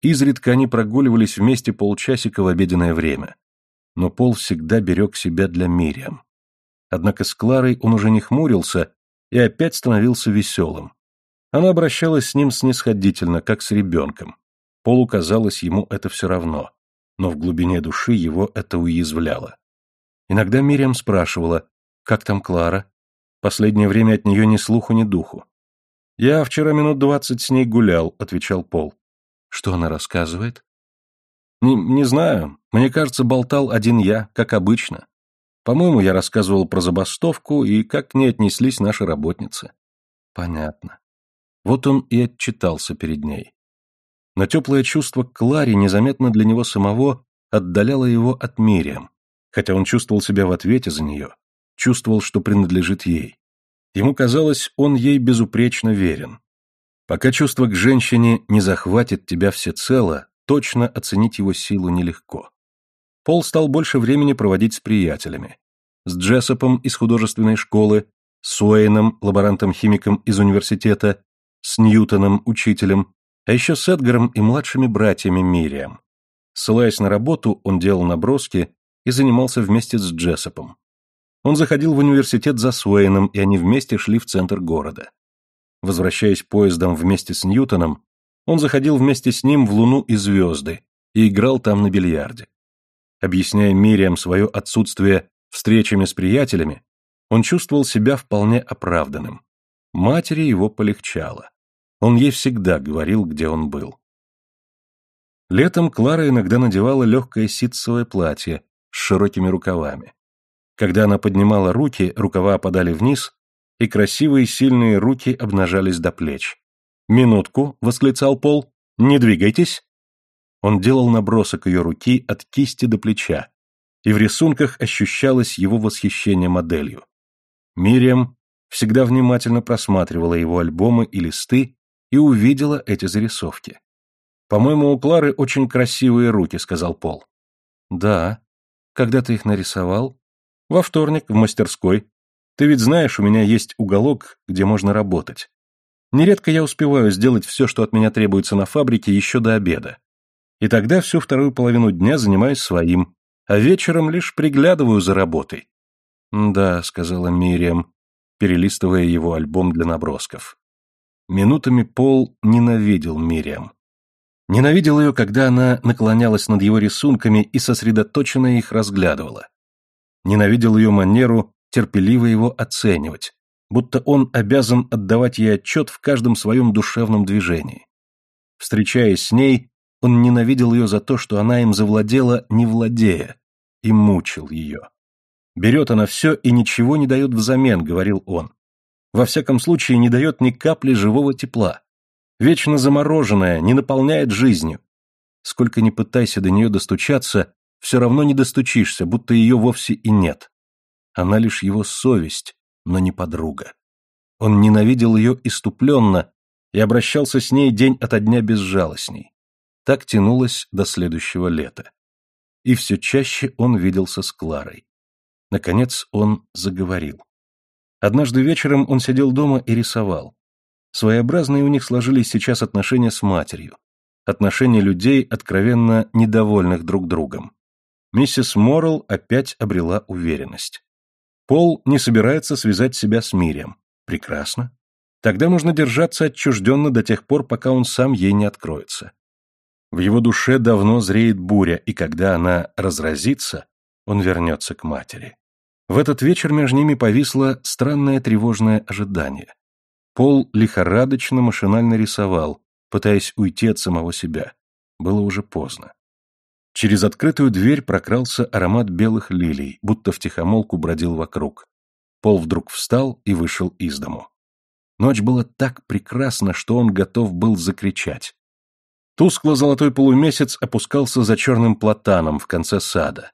Изредка они прогуливались вместе полчасика в обеденное время. Но Пол всегда берег себя для Мириам. Однако с Кларой он уже не хмурился и опять становился веселым. Она обращалась с ним снисходительно, как с ребенком. Полу казалось ему это все равно, но в глубине души его это уязвляло. Иногда Мириам спрашивала, как там Клара? Последнее время от нее ни слуху, ни духу. «Я вчера минут двадцать с ней гулял», — отвечал Пол. «Что она рассказывает?» «Не, не знаю. Мне кажется, болтал один я, как обычно. По-моему, я рассказывал про забастовку и как к ней отнеслись наши работницы». «Понятно». Вот он и отчитался перед ней. Но теплое чувство к Кларе незаметно для него самого отдаляло его от Мириам, хотя он чувствовал себя в ответе за нее, чувствовал, что принадлежит ей. Ему казалось, он ей безупречно верен. Пока чувство к женщине не захватит тебя всецело, точно оценить его силу нелегко. Пол стал больше времени проводить с приятелями. С Джессопом из художественной школы, с Уэйном, лаборантом-химиком из университета, с Ньютоном, учителем, а еще с Эдгаром и младшими братьями Мириам. Ссылаясь на работу, он делал наброски и занимался вместе с Джессопом. Он заходил в университет за Суэйном, и они вместе шли в центр города. Возвращаясь поездом вместе с Ньютоном, он заходил вместе с ним в Луну и звезды и играл там на бильярде. Объясняя Мириам свое отсутствие встречами с приятелями, он чувствовал себя вполне оправданным. Матери его полегчало. Он ей всегда говорил, где он был. Летом Клара иногда надевала легкое ситцевое платье, с широкими рукавами. Когда она поднимала руки, рукава опадали вниз, и красивые сильные руки обнажались до плеч. «Минутку!» — восклицал Пол. «Не двигайтесь!» Он делал набросок ее руки от кисти до плеча, и в рисунках ощущалось его восхищение моделью. Мириам всегда внимательно просматривала его альбомы и листы и увидела эти зарисовки. «По-моему, у Клары очень красивые руки», — сказал Пол. «Да», когда ты их нарисовал? Во вторник, в мастерской. Ты ведь знаешь, у меня есть уголок, где можно работать. Нередко я успеваю сделать все, что от меня требуется на фабрике, еще до обеда. И тогда всю вторую половину дня занимаюсь своим, а вечером лишь приглядываю за работой. «Да», — сказала Мириам, перелистывая его альбом для набросков. Минутами Пол ненавидел Мириам. Ненавидел ее, когда она наклонялась над его рисунками и сосредоточенно их разглядывала. Ненавидел ее манеру терпеливо его оценивать, будто он обязан отдавать ей отчет в каждом своем душевном движении. Встречаясь с ней, он ненавидел ее за то, что она им завладела, не владея, и мучил ее. «Берет она все и ничего не дает взамен», — говорил он. «Во всяком случае, не дает ни капли живого тепла. Вечно замороженная, не наполняет жизнью. Сколько ни пытайся до нее достучаться, все равно не достучишься, будто ее вовсе и нет. Она лишь его совесть, но не подруга. Он ненавидел ее иступленно и обращался с ней день ото дня безжалостней. Так тянулось до следующего лета. И все чаще он виделся с Кларой. Наконец он заговорил. Однажды вечером он сидел дома и рисовал. Своеобразные у них сложились сейчас отношения с матерью. Отношения людей, откровенно недовольных друг другом. Миссис Моррелл опять обрела уверенность. Пол не собирается связать себя с Мирием. Прекрасно. Тогда можно держаться отчужденно до тех пор, пока он сам ей не откроется. В его душе давно зреет буря, и когда она разразится, он вернется к матери. В этот вечер между ними повисло странное тревожное ожидание. Пол лихорадочно машинально рисовал, пытаясь уйти от самого себя. Было уже поздно. Через открытую дверь прокрался аромат белых лилий, будто втихомолку бродил вокруг. Пол вдруг встал и вышел из дому. Ночь была так прекрасна, что он готов был закричать. Тускло-золотой полумесяц опускался за черным платаном в конце сада,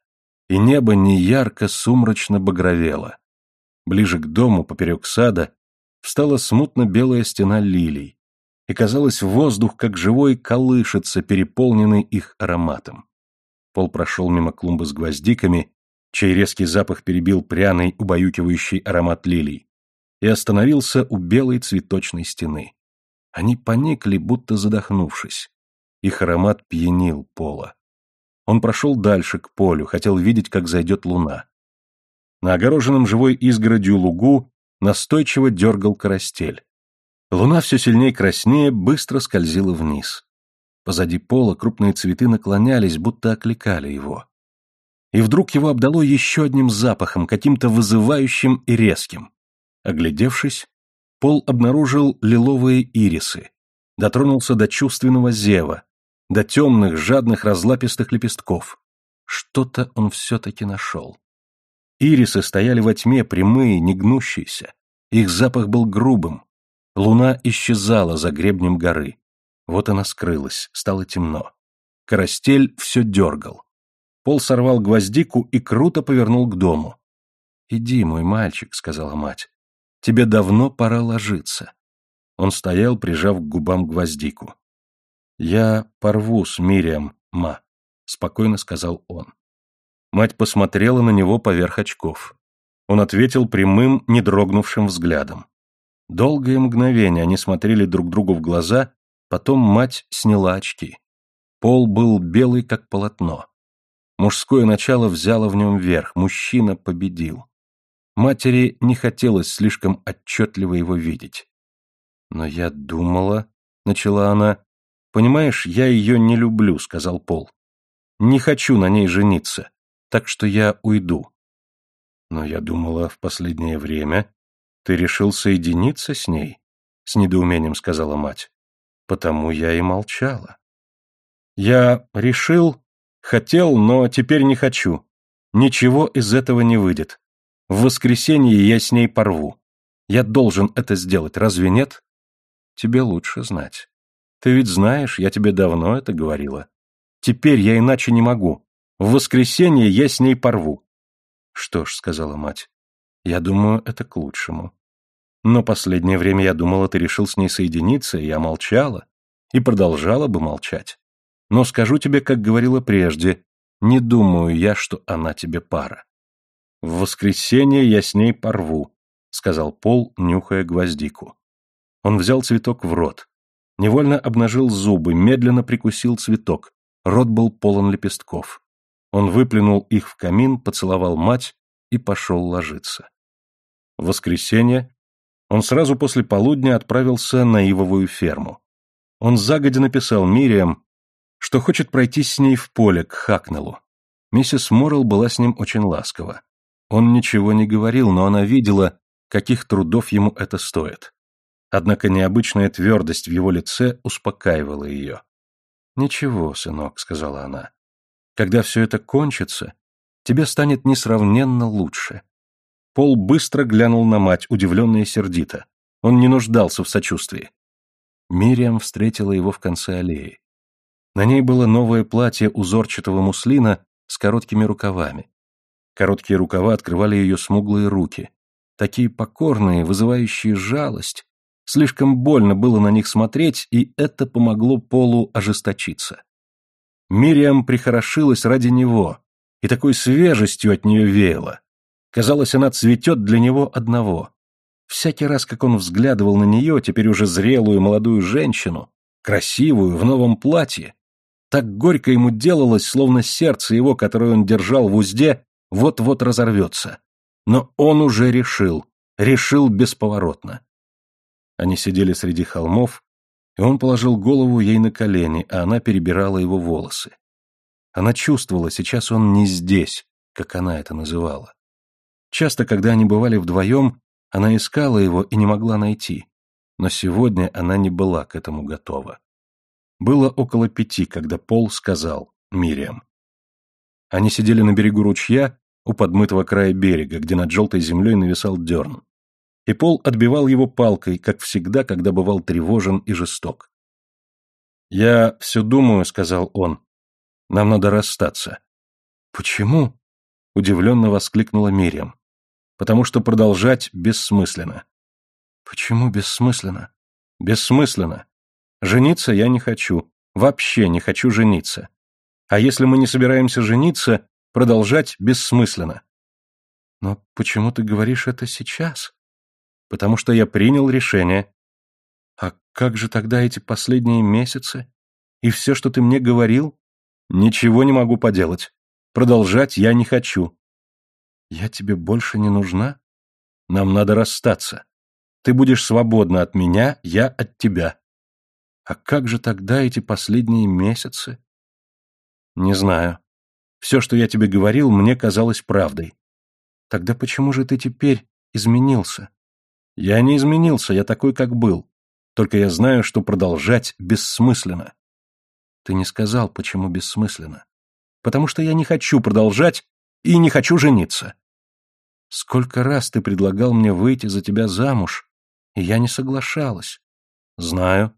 и небо неярко сумрачно багровело. Ближе к дому, поперек сада, встала смутно белая стена лилий, и, казалось, воздух, как живой, колышется, переполненный их ароматом. Пол прошел мимо клумбы с гвоздиками, чей резкий запах перебил пряный, убаюкивающий аромат лилий, и остановился у белой цветочной стены. Они поникли, будто задохнувшись. Их аромат пьянил Пола. Он прошел дальше, к полю, хотел видеть, как зайдет луна. На огороженном живой изгородью лугу настойчиво дергал карастель. Луна все сильнее краснее быстро скользила вниз. Позади пола крупные цветы наклонялись, будто окликали его. И вдруг его обдало еще одним запахом, каким-то вызывающим и резким. Оглядевшись, Пол обнаружил лиловые ирисы, дотронулся до чувственного зева, до темных, жадных, разлапистых лепестков. Что-то он все-таки нашел. Ирисы стояли во тьме, прямые, негнущиеся. Их запах был грубым. Луна исчезала за гребнем горы. Вот она скрылась, стало темно. Карастель все дергал. Пол сорвал гвоздику и круто повернул к дому. «Иди, мой мальчик», — сказала мать. «Тебе давно пора ложиться». Он стоял, прижав к губам гвоздику. «Я порву с Мирием, ма», — спокойно сказал он. Мать посмотрела на него поверх очков. Он ответил прямым, не дрогнувшим взглядом. Долгое мгновение они смотрели друг другу в глаза, Потом мать сняла очки. Пол был белый, как полотно. Мужское начало взяло в нем верх, мужчина победил. Матери не хотелось слишком отчетливо его видеть. «Но я думала...» — начала она. «Понимаешь, я ее не люблю», — сказал Пол. «Не хочу на ней жениться, так что я уйду». «Но я думала, в последнее время ты решил соединиться с ней», — с недоумением сказала мать. Потому я и молчала. Я решил, хотел, но теперь не хочу. Ничего из этого не выйдет. В воскресенье я с ней порву. Я должен это сделать, разве нет? Тебе лучше знать. Ты ведь знаешь, я тебе давно это говорила. Теперь я иначе не могу. В воскресенье я с ней порву. Что ж, сказала мать, я думаю, это к лучшему. Но последнее время я думала, ты решил с ней соединиться, и я молчала. И продолжала бы молчать. Но скажу тебе, как говорила прежде, не думаю я, что она тебе пара. В воскресенье я с ней порву, сказал Пол, нюхая гвоздику. Он взял цветок в рот. Невольно обнажил зубы, медленно прикусил цветок. Рот был полон лепестков. Он выплюнул их в камин, поцеловал мать и пошел ложиться. В воскресенье он сразу после полудня отправился на ивовую ферму. Он загодя написал Мириам, что хочет пройтись с ней в поле к Хакнеллу. Миссис Моррелл была с ним очень ласкова. Он ничего не говорил, но она видела, каких трудов ему это стоит. Однако необычная твердость в его лице успокаивала ее. «Ничего, сынок», — сказала она. «Когда все это кончится, тебе станет несравненно лучше». Пол быстро глянул на мать, удивленно и сердито. Он не нуждался в сочувствии. Мириам встретила его в конце аллеи. На ней было новое платье узорчатого муслина с короткими рукавами. Короткие рукава открывали ее смуглые руки. Такие покорные, вызывающие жалость. Слишком больно было на них смотреть, и это помогло Полу ожесточиться. Мириам прихорошилась ради него, и такой свежестью от нее веяло. Казалось, она цветет для него одного. Всякий раз, как он взглядывал на нее, теперь уже зрелую молодую женщину, красивую, в новом платье, так горько ему делалось, словно сердце его, которое он держал в узде, вот-вот разорвется. Но он уже решил, решил бесповоротно. Они сидели среди холмов, и он положил голову ей на колени, а она перебирала его волосы. Она чувствовала, сейчас он не здесь, как она это называла. Часто, когда они бывали вдвоем, она искала его и не могла найти. Но сегодня она не была к этому готова. Было около пяти, когда Пол сказал Мириам. Они сидели на берегу ручья у подмытого края берега, где над желтой землей нависал дерн. И Пол отбивал его палкой, как всегда, когда бывал тревожен и жесток. «Я все думаю», — сказал он. «Нам надо расстаться». «Почему?» — удивленно воскликнула Мириам. «Потому что продолжать бессмысленно». «Почему бессмысленно?» «Бессмысленно. Жениться я не хочу. Вообще не хочу жениться. А если мы не собираемся жениться, продолжать бессмысленно. Но почему ты говоришь это сейчас? Потому что я принял решение. А как же тогда эти последние месяцы? И все, что ты мне говорил? Ничего не могу поделать. Продолжать я не хочу. Я тебе больше не нужна? Нам надо расстаться. Ты будешь свободна от меня, я от тебя. А как же тогда эти последние месяцы? Не знаю. Все, что я тебе говорил, мне казалось правдой. Тогда почему же ты теперь изменился? Я не изменился, я такой, как был. Только я знаю, что продолжать бессмысленно. Ты не сказал, почему бессмысленно. Потому что я не хочу продолжать и не хочу жениться. Сколько раз ты предлагал мне выйти за тебя замуж, и я не соглашалась. Знаю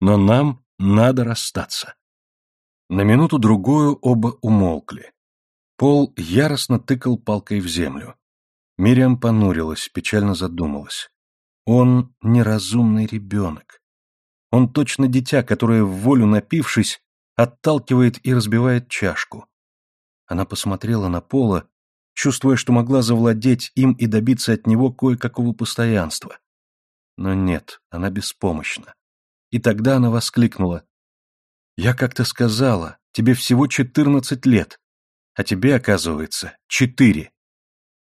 но нам надо расстаться. На минуту-другую оба умолкли. Пол яростно тыкал палкой в землю. Мириам понурилась, печально задумалась. Он неразумный ребенок. Он точно дитя, которое в волю напившись, отталкивает и разбивает чашку. Она посмотрела на Пола, чувствуя, что могла завладеть им и добиться от него кое-какого постоянства. Но нет, она беспомощна. И тогда она воскликнула. «Я как-то сказала, тебе всего четырнадцать лет, а тебе, оказывается, четыре».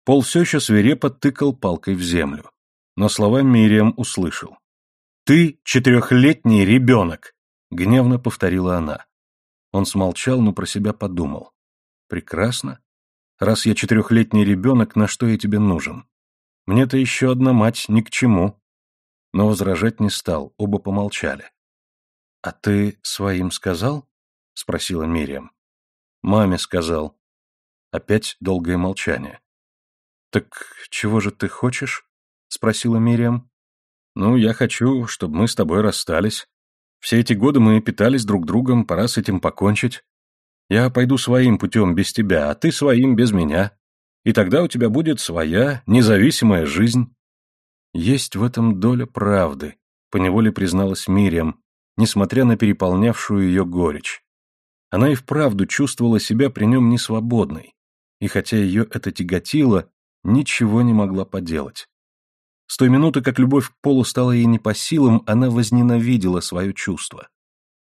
Пол все еще свирепо тыкал палкой в землю. Но слова Мириам услышал. «Ты четырехлетний ребенок!» — гневно повторила она. Он смолчал, но про себя подумал. «Прекрасно. Раз я четырехлетний ребенок, на что я тебе нужен? Мне-то еще одна мать ни к чему но возражать не стал, оба помолчали. «А ты своим сказал?» — спросила Мириам. «Маме сказал». Опять долгое молчание. «Так чего же ты хочешь?» — спросила Мириам. «Ну, я хочу, чтобы мы с тобой расстались. Все эти годы мы питались друг другом, пора с этим покончить. Я пойду своим путем без тебя, а ты своим без меня. И тогда у тебя будет своя, независимая жизнь». Есть в этом доля правды, поневоле призналась Мириам, несмотря на переполнявшую ее горечь. Она и вправду чувствовала себя при нем несвободной, и хотя ее это тяготило, ничего не могла поделать. С той минуты, как любовь к Полу стала ей не по силам, она возненавидела свое чувство.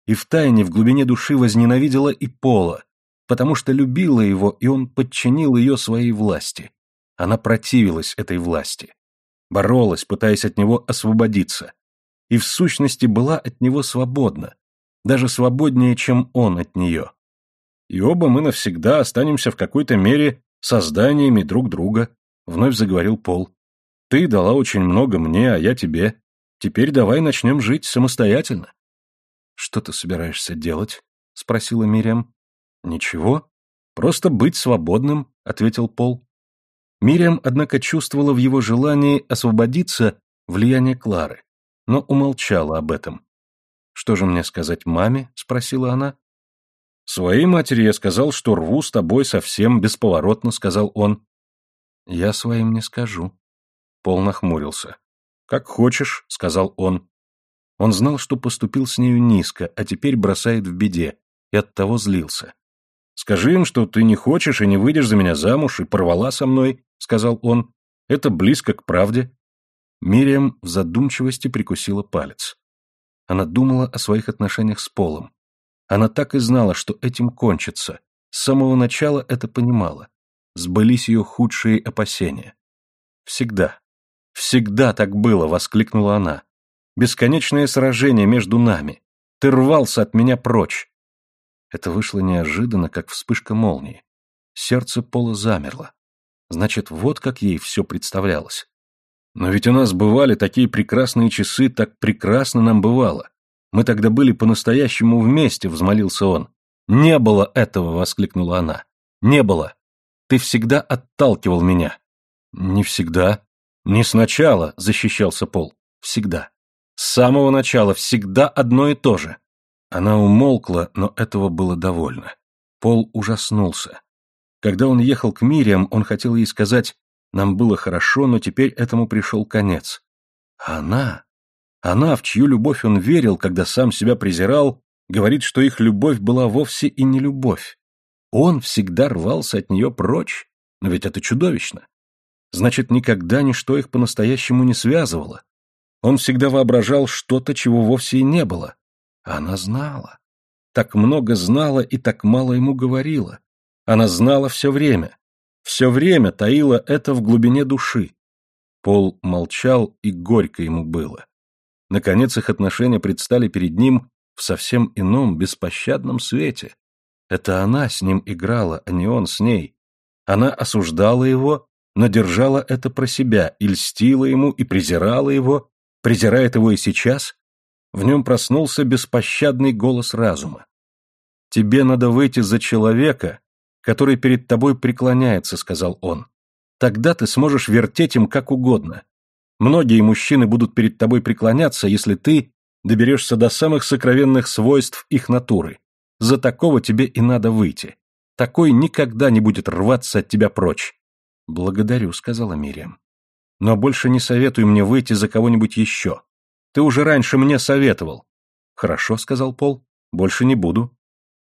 И втайне в глубине души возненавидела и Пола, потому что любила его, и он подчинил ее своей власти. Она противилась этой власти боролась, пытаясь от него освободиться. И в сущности была от него свободна. даже свободнее, чем он от нее. И оба мы навсегда останемся в какой-то мере созданиями друг друга, вновь заговорил Пол. Ты дала очень много мне, а я тебе. Теперь давай начнем жить самостоятельно. Что ты собираешься делать? спросила Мириам. Ничего, просто быть свободным, ответил Пол. Мириам, однако, чувствовала в его желании освободиться влияние Клары, но умолчала об этом. «Что же мне сказать маме?» — спросила она. «Своей матери я сказал, что рву с тобой совсем бесповоротно», — сказал он. «Я своим не скажу». Пол нахмурился. «Как хочешь», — сказал он. Он знал, что поступил с нею низко, а теперь бросает в беде, и оттого злился. «Скажи им, что ты не хочешь и не выйдешь за меня замуж, и порвала со мной», — сказал он. «Это близко к правде». Мириам в задумчивости прикусила палец. Она думала о своих отношениях с Полом. Она так и знала, что этим кончится. С самого начала это понимала. Сбылись ее худшие опасения. «Всегда, всегда так было!» — воскликнула она. «Бесконечное сражение между нами. Ты рвался от меня прочь!» Это вышло неожиданно, как вспышка молнии. Сердце Пола замерло. Значит, вот как ей все представлялось. Но ведь у нас бывали такие прекрасные часы, так прекрасно нам бывало. Мы тогда были по-настоящему вместе, взмолился он. Не было этого, воскликнула она. Не было. Ты всегда отталкивал меня. Не всегда. Не сначала, защищался Пол. Всегда. С самого начала всегда одно и то же. Она умолкла, но этого было довольно. Пол ужаснулся. Когда он ехал к Мириам, он хотел ей сказать нам было хорошо, но теперь этому пришел конец. А она, она, в чью любовь он верил, когда сам себя презирал, говорит, что их любовь была вовсе и не любовь. Он всегда рвался от нее прочь, но ведь это чудовищно. Значит, никогда ничто их по-настоящему не связывало. Он всегда воображал что-то, чего вовсе и не было. А она знала. Так много знала и так мало ему говорила. Она знала все время все время таила это в глубине души. Пол молчал, и горько ему было. Наконец их отношения предстали перед ним в совсем ином, беспощадном свете. Это она с ним играла, а не он с ней. Она осуждала его, но держала это про себя, и льстила ему, и презирала его, презирает его и сейчас. В нем проснулся беспощадный голос разума. «Тебе надо выйти за человека, который перед тобой преклоняется», — сказал он. «Тогда ты сможешь вертеть им как угодно. Многие мужчины будут перед тобой преклоняться, если ты доберешься до самых сокровенных свойств их натуры. За такого тебе и надо выйти. Такой никогда не будет рваться от тебя прочь». «Благодарю», — сказала Мириам. «Но больше не советуй мне выйти за кого-нибудь еще. Ты уже раньше мне советовал». «Хорошо», — сказал Пол. «Больше не буду.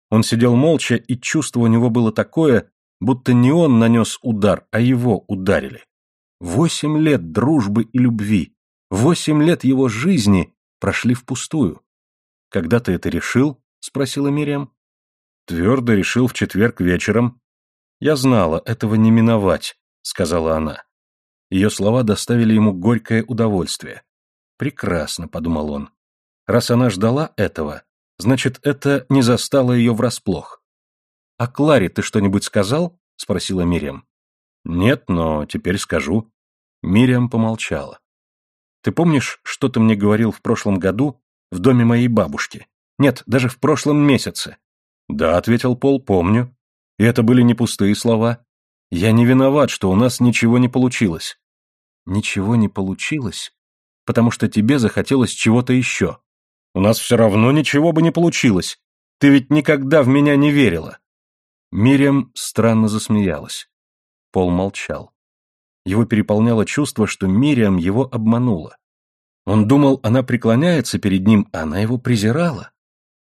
Он сидел молча, и чувство у него было такое, будто не он нанес удар, а его ударили. Восемь лет дружбы и любви, восемь лет его жизни прошли впустую. «Когда ты это решил?» — спросила Мириам. «Твердо решил в четверг вечером». «Я знала, этого не миновать», — сказала она. Ее слова доставили ему горькое удовольствие. «Прекрасно», — подумал он. «Раз она ждала этого, Значит, это не застало ее врасплох. «А Кларе ты что-нибудь сказал?» — спросила Мириам. «Нет, но теперь скажу». Мириам помолчала. «Ты помнишь, что ты мне говорил в прошлом году в доме моей бабушки? Нет, даже в прошлом месяце». «Да», — ответил Пол, — «помню. И это были не пустые слова. Я не виноват, что у нас ничего не получилось». «Ничего не получилось? Потому что тебе захотелось чего-то еще. У нас все равно ничего бы не получилось. Ты ведь никогда в меня не верила. Мириам странно засмеялась. Пол молчал. Его переполняло чувство, что Мириам его обманула. Он думал, она преклоняется перед ним, а она его презирала.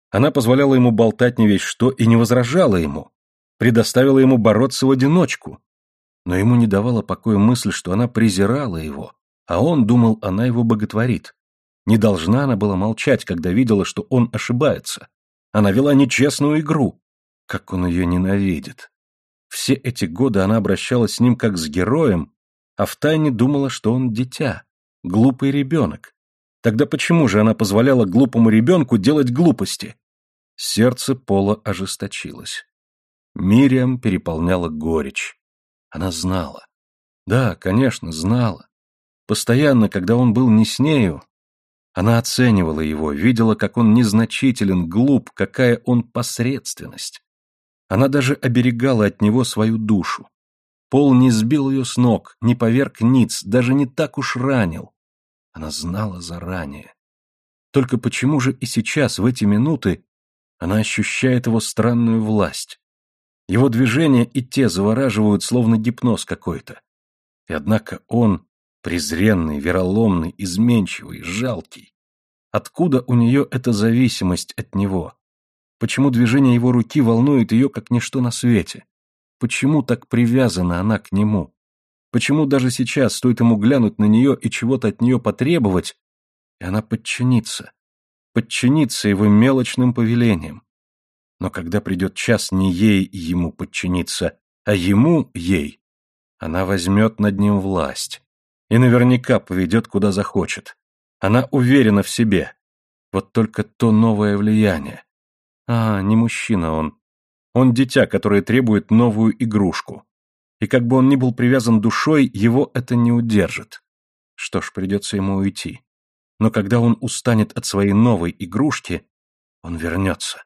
Она позволяла ему болтать не весь что и не возражала ему, предоставила ему бороться в одиночку. Но ему не давала покоя мысль, что она презирала его, а он думал, она его боготворит. Не должна она была молчать, когда видела, что он ошибается. Она вела нечестную игру. Как он ее ненавидит. Все эти годы она обращалась с ним как с героем, а втайне думала, что он дитя, глупый ребенок. Тогда почему же она позволяла глупому ребенку делать глупости? Сердце Пола ожесточилось. Мириам переполняла горечь. Она знала. Да, конечно, знала. Постоянно, когда он был не с нею, она оценивала его, видела, как он незначителен, глуп, какая он посредственность. Она даже оберегала от него свою душу. Пол не сбил ее с ног, не поверг ниц, даже не так уж ранил. Она знала заранее. Только почему же и сейчас, в эти минуты, она ощущает его странную власть? Его движения и те завораживают, словно гипноз какой-то. И однако он, презренный, вероломный, изменчивый, жалкий. Откуда у нее эта зависимость от него? Почему движение его руки волнует ее, как ничто на свете? Почему так привязана она к нему? Почему даже сейчас стоит ему глянуть на нее и чего-то от нее потребовать, и она подчинится? Подчинится его мелочным повелениям. Но когда придет час не ей ему подчиниться, а ему ей, она возьмет над ним власть и наверняка поведет, куда захочет. Она уверена в себе. Вот только то новое влияние. А, не мужчина он. Он дитя, которое требует новую игрушку. И как бы он ни был привязан душой, его это не удержит. Что ж, придется ему уйти. Но когда он устанет от своей новой игрушки, он вернется.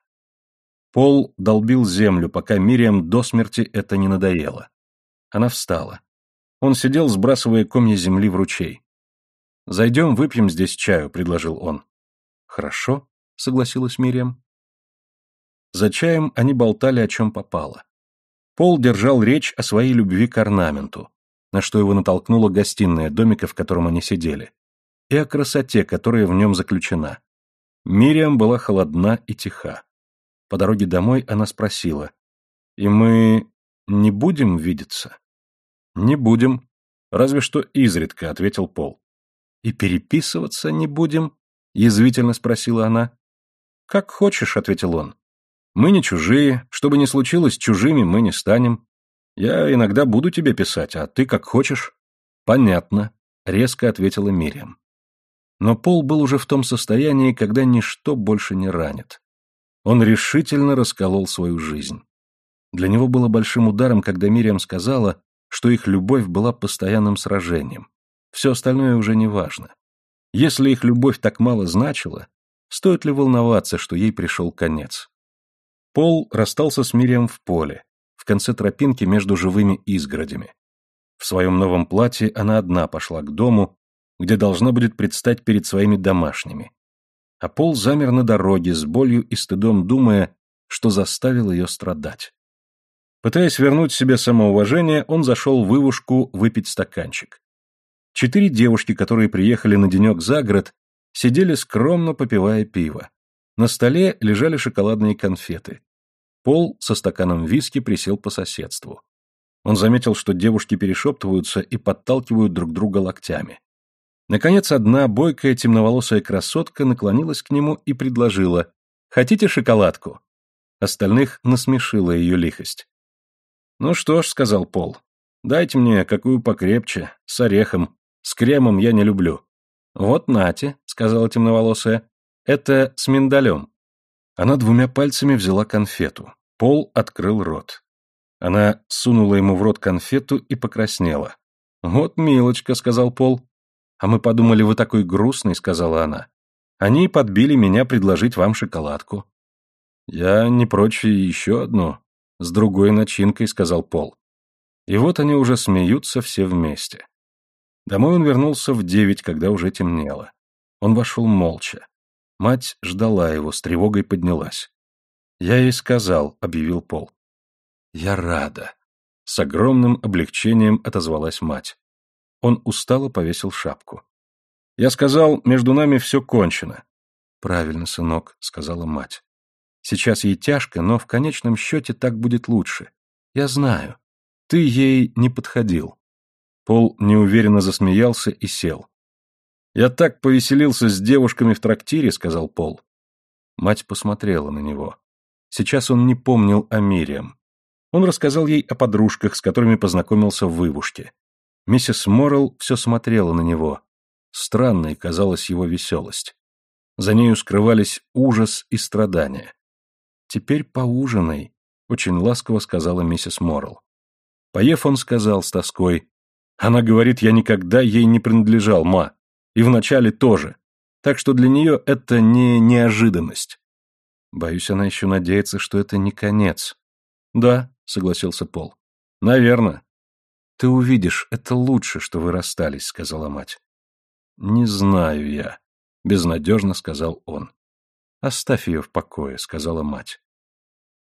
Пол долбил землю, пока Мириам до смерти это не надоело. Она встала. Он сидел, сбрасывая комья земли в ручей. «Зайдем, выпьем здесь чаю», — предложил он. «Хорошо», — согласилась Мириам. За чаем они болтали о чем попало. Пол держал речь о своей любви к орнаменту, на что его натолкнула гостиная домика, в котором они сидели, и о красоте, которая в нем заключена. Мириам была холодна и тиха. По дороге домой она спросила, «И мы не будем видеться?» «Не будем. Разве что изредка», — ответил Пол. «И переписываться не будем?» — язвительно спросила она. «Как хочешь», — ответил он. Мы не чужие, что бы ни случилось, чужими мы не станем. Я иногда буду тебе писать, а ты как хочешь. Понятно, резко ответила Мириам. Но Пол был уже в том состоянии, когда ничто больше не ранит. Он решительно расколол свою жизнь. Для него было большим ударом, когда Мириам сказала, что их любовь была постоянным сражением. Все остальное уже не важно. Если их любовь так мало значила, стоит ли волноваться, что ей пришел конец? Пол расстался с Мирием в поле, в конце тропинки между живыми изгородями. В своем новом платье она одна пошла к дому, где должна будет предстать перед своими домашними. А Пол замер на дороге, с болью и стыдом думая, что заставил ее страдать. Пытаясь вернуть себе самоуважение, он зашел в вывушку выпить стаканчик. Четыре девушки, которые приехали на денек за город, сидели скромно попивая пиво. На столе лежали шоколадные конфеты. Пол со стаканом виски присел по соседству. Он заметил, что девушки перешептываются и подталкивают друг друга локтями. Наконец, одна бойкая темноволосая красотка наклонилась к нему и предложила «Хотите шоколадку?» Остальных насмешила ее лихость. «Ну что ж», — сказал Пол, — «дайте мне какую покрепче, с орехом, с кремом я не люблю». «Вот нате», — сказала темноволосая, это с миндалем. Она двумя пальцами взяла конфету. Пол открыл рот. Она сунула ему в рот конфету и покраснела. «Вот милочка», — сказал Пол. «А мы подумали, вы такой грустный», — сказала она. «Они подбили меня предложить вам шоколадку». «Я не прочь еще одну, с другой начинкой», — сказал Пол. И вот они уже смеются все вместе. Домой он вернулся в девять, когда уже темнело. Он вошел молча. Мать ждала его, с тревогой поднялась. «Я ей сказал», — объявил Пол. «Я рада». С огромным облегчением отозвалась мать. Он устало повесил шапку. «Я сказал, между нами все кончено». «Правильно, сынок», — сказала мать. «Сейчас ей тяжко, но в конечном счете так будет лучше. Я знаю. Ты ей не подходил». Пол неуверенно засмеялся и сел. «Я так повеселился с девушками в трактире», — сказал Пол. Мать посмотрела на него. Сейчас он не помнил о Мириам. Он рассказал ей о подружках, с которыми познакомился в вывушке. Миссис Моррелл все смотрела на него. Странной казалась его веселость. За нею скрывались ужас и страдания. «Теперь поужинай», — очень ласково сказала миссис Моррелл. Поев, он сказал с тоской, «Она говорит, я никогда ей не принадлежал, ма, и вначале тоже, так что для нее это не неожиданность». Боюсь, она еще надеется, что это не конец. «Да», — согласился Пол. «Наверно». «Ты увидишь, это лучше, что вы расстались», — сказала мать. «Не знаю я», — безнадежно сказал он. «Оставь ее в покое», — сказала мать.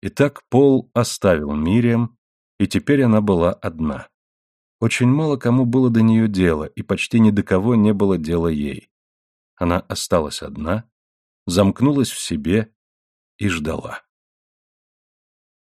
Итак, Пол оставил Мириам, и теперь она была одна. Очень мало кому было до нее дела, и почти ни до кого не было дела ей. Она осталась одна, замкнулась в себе и ждала.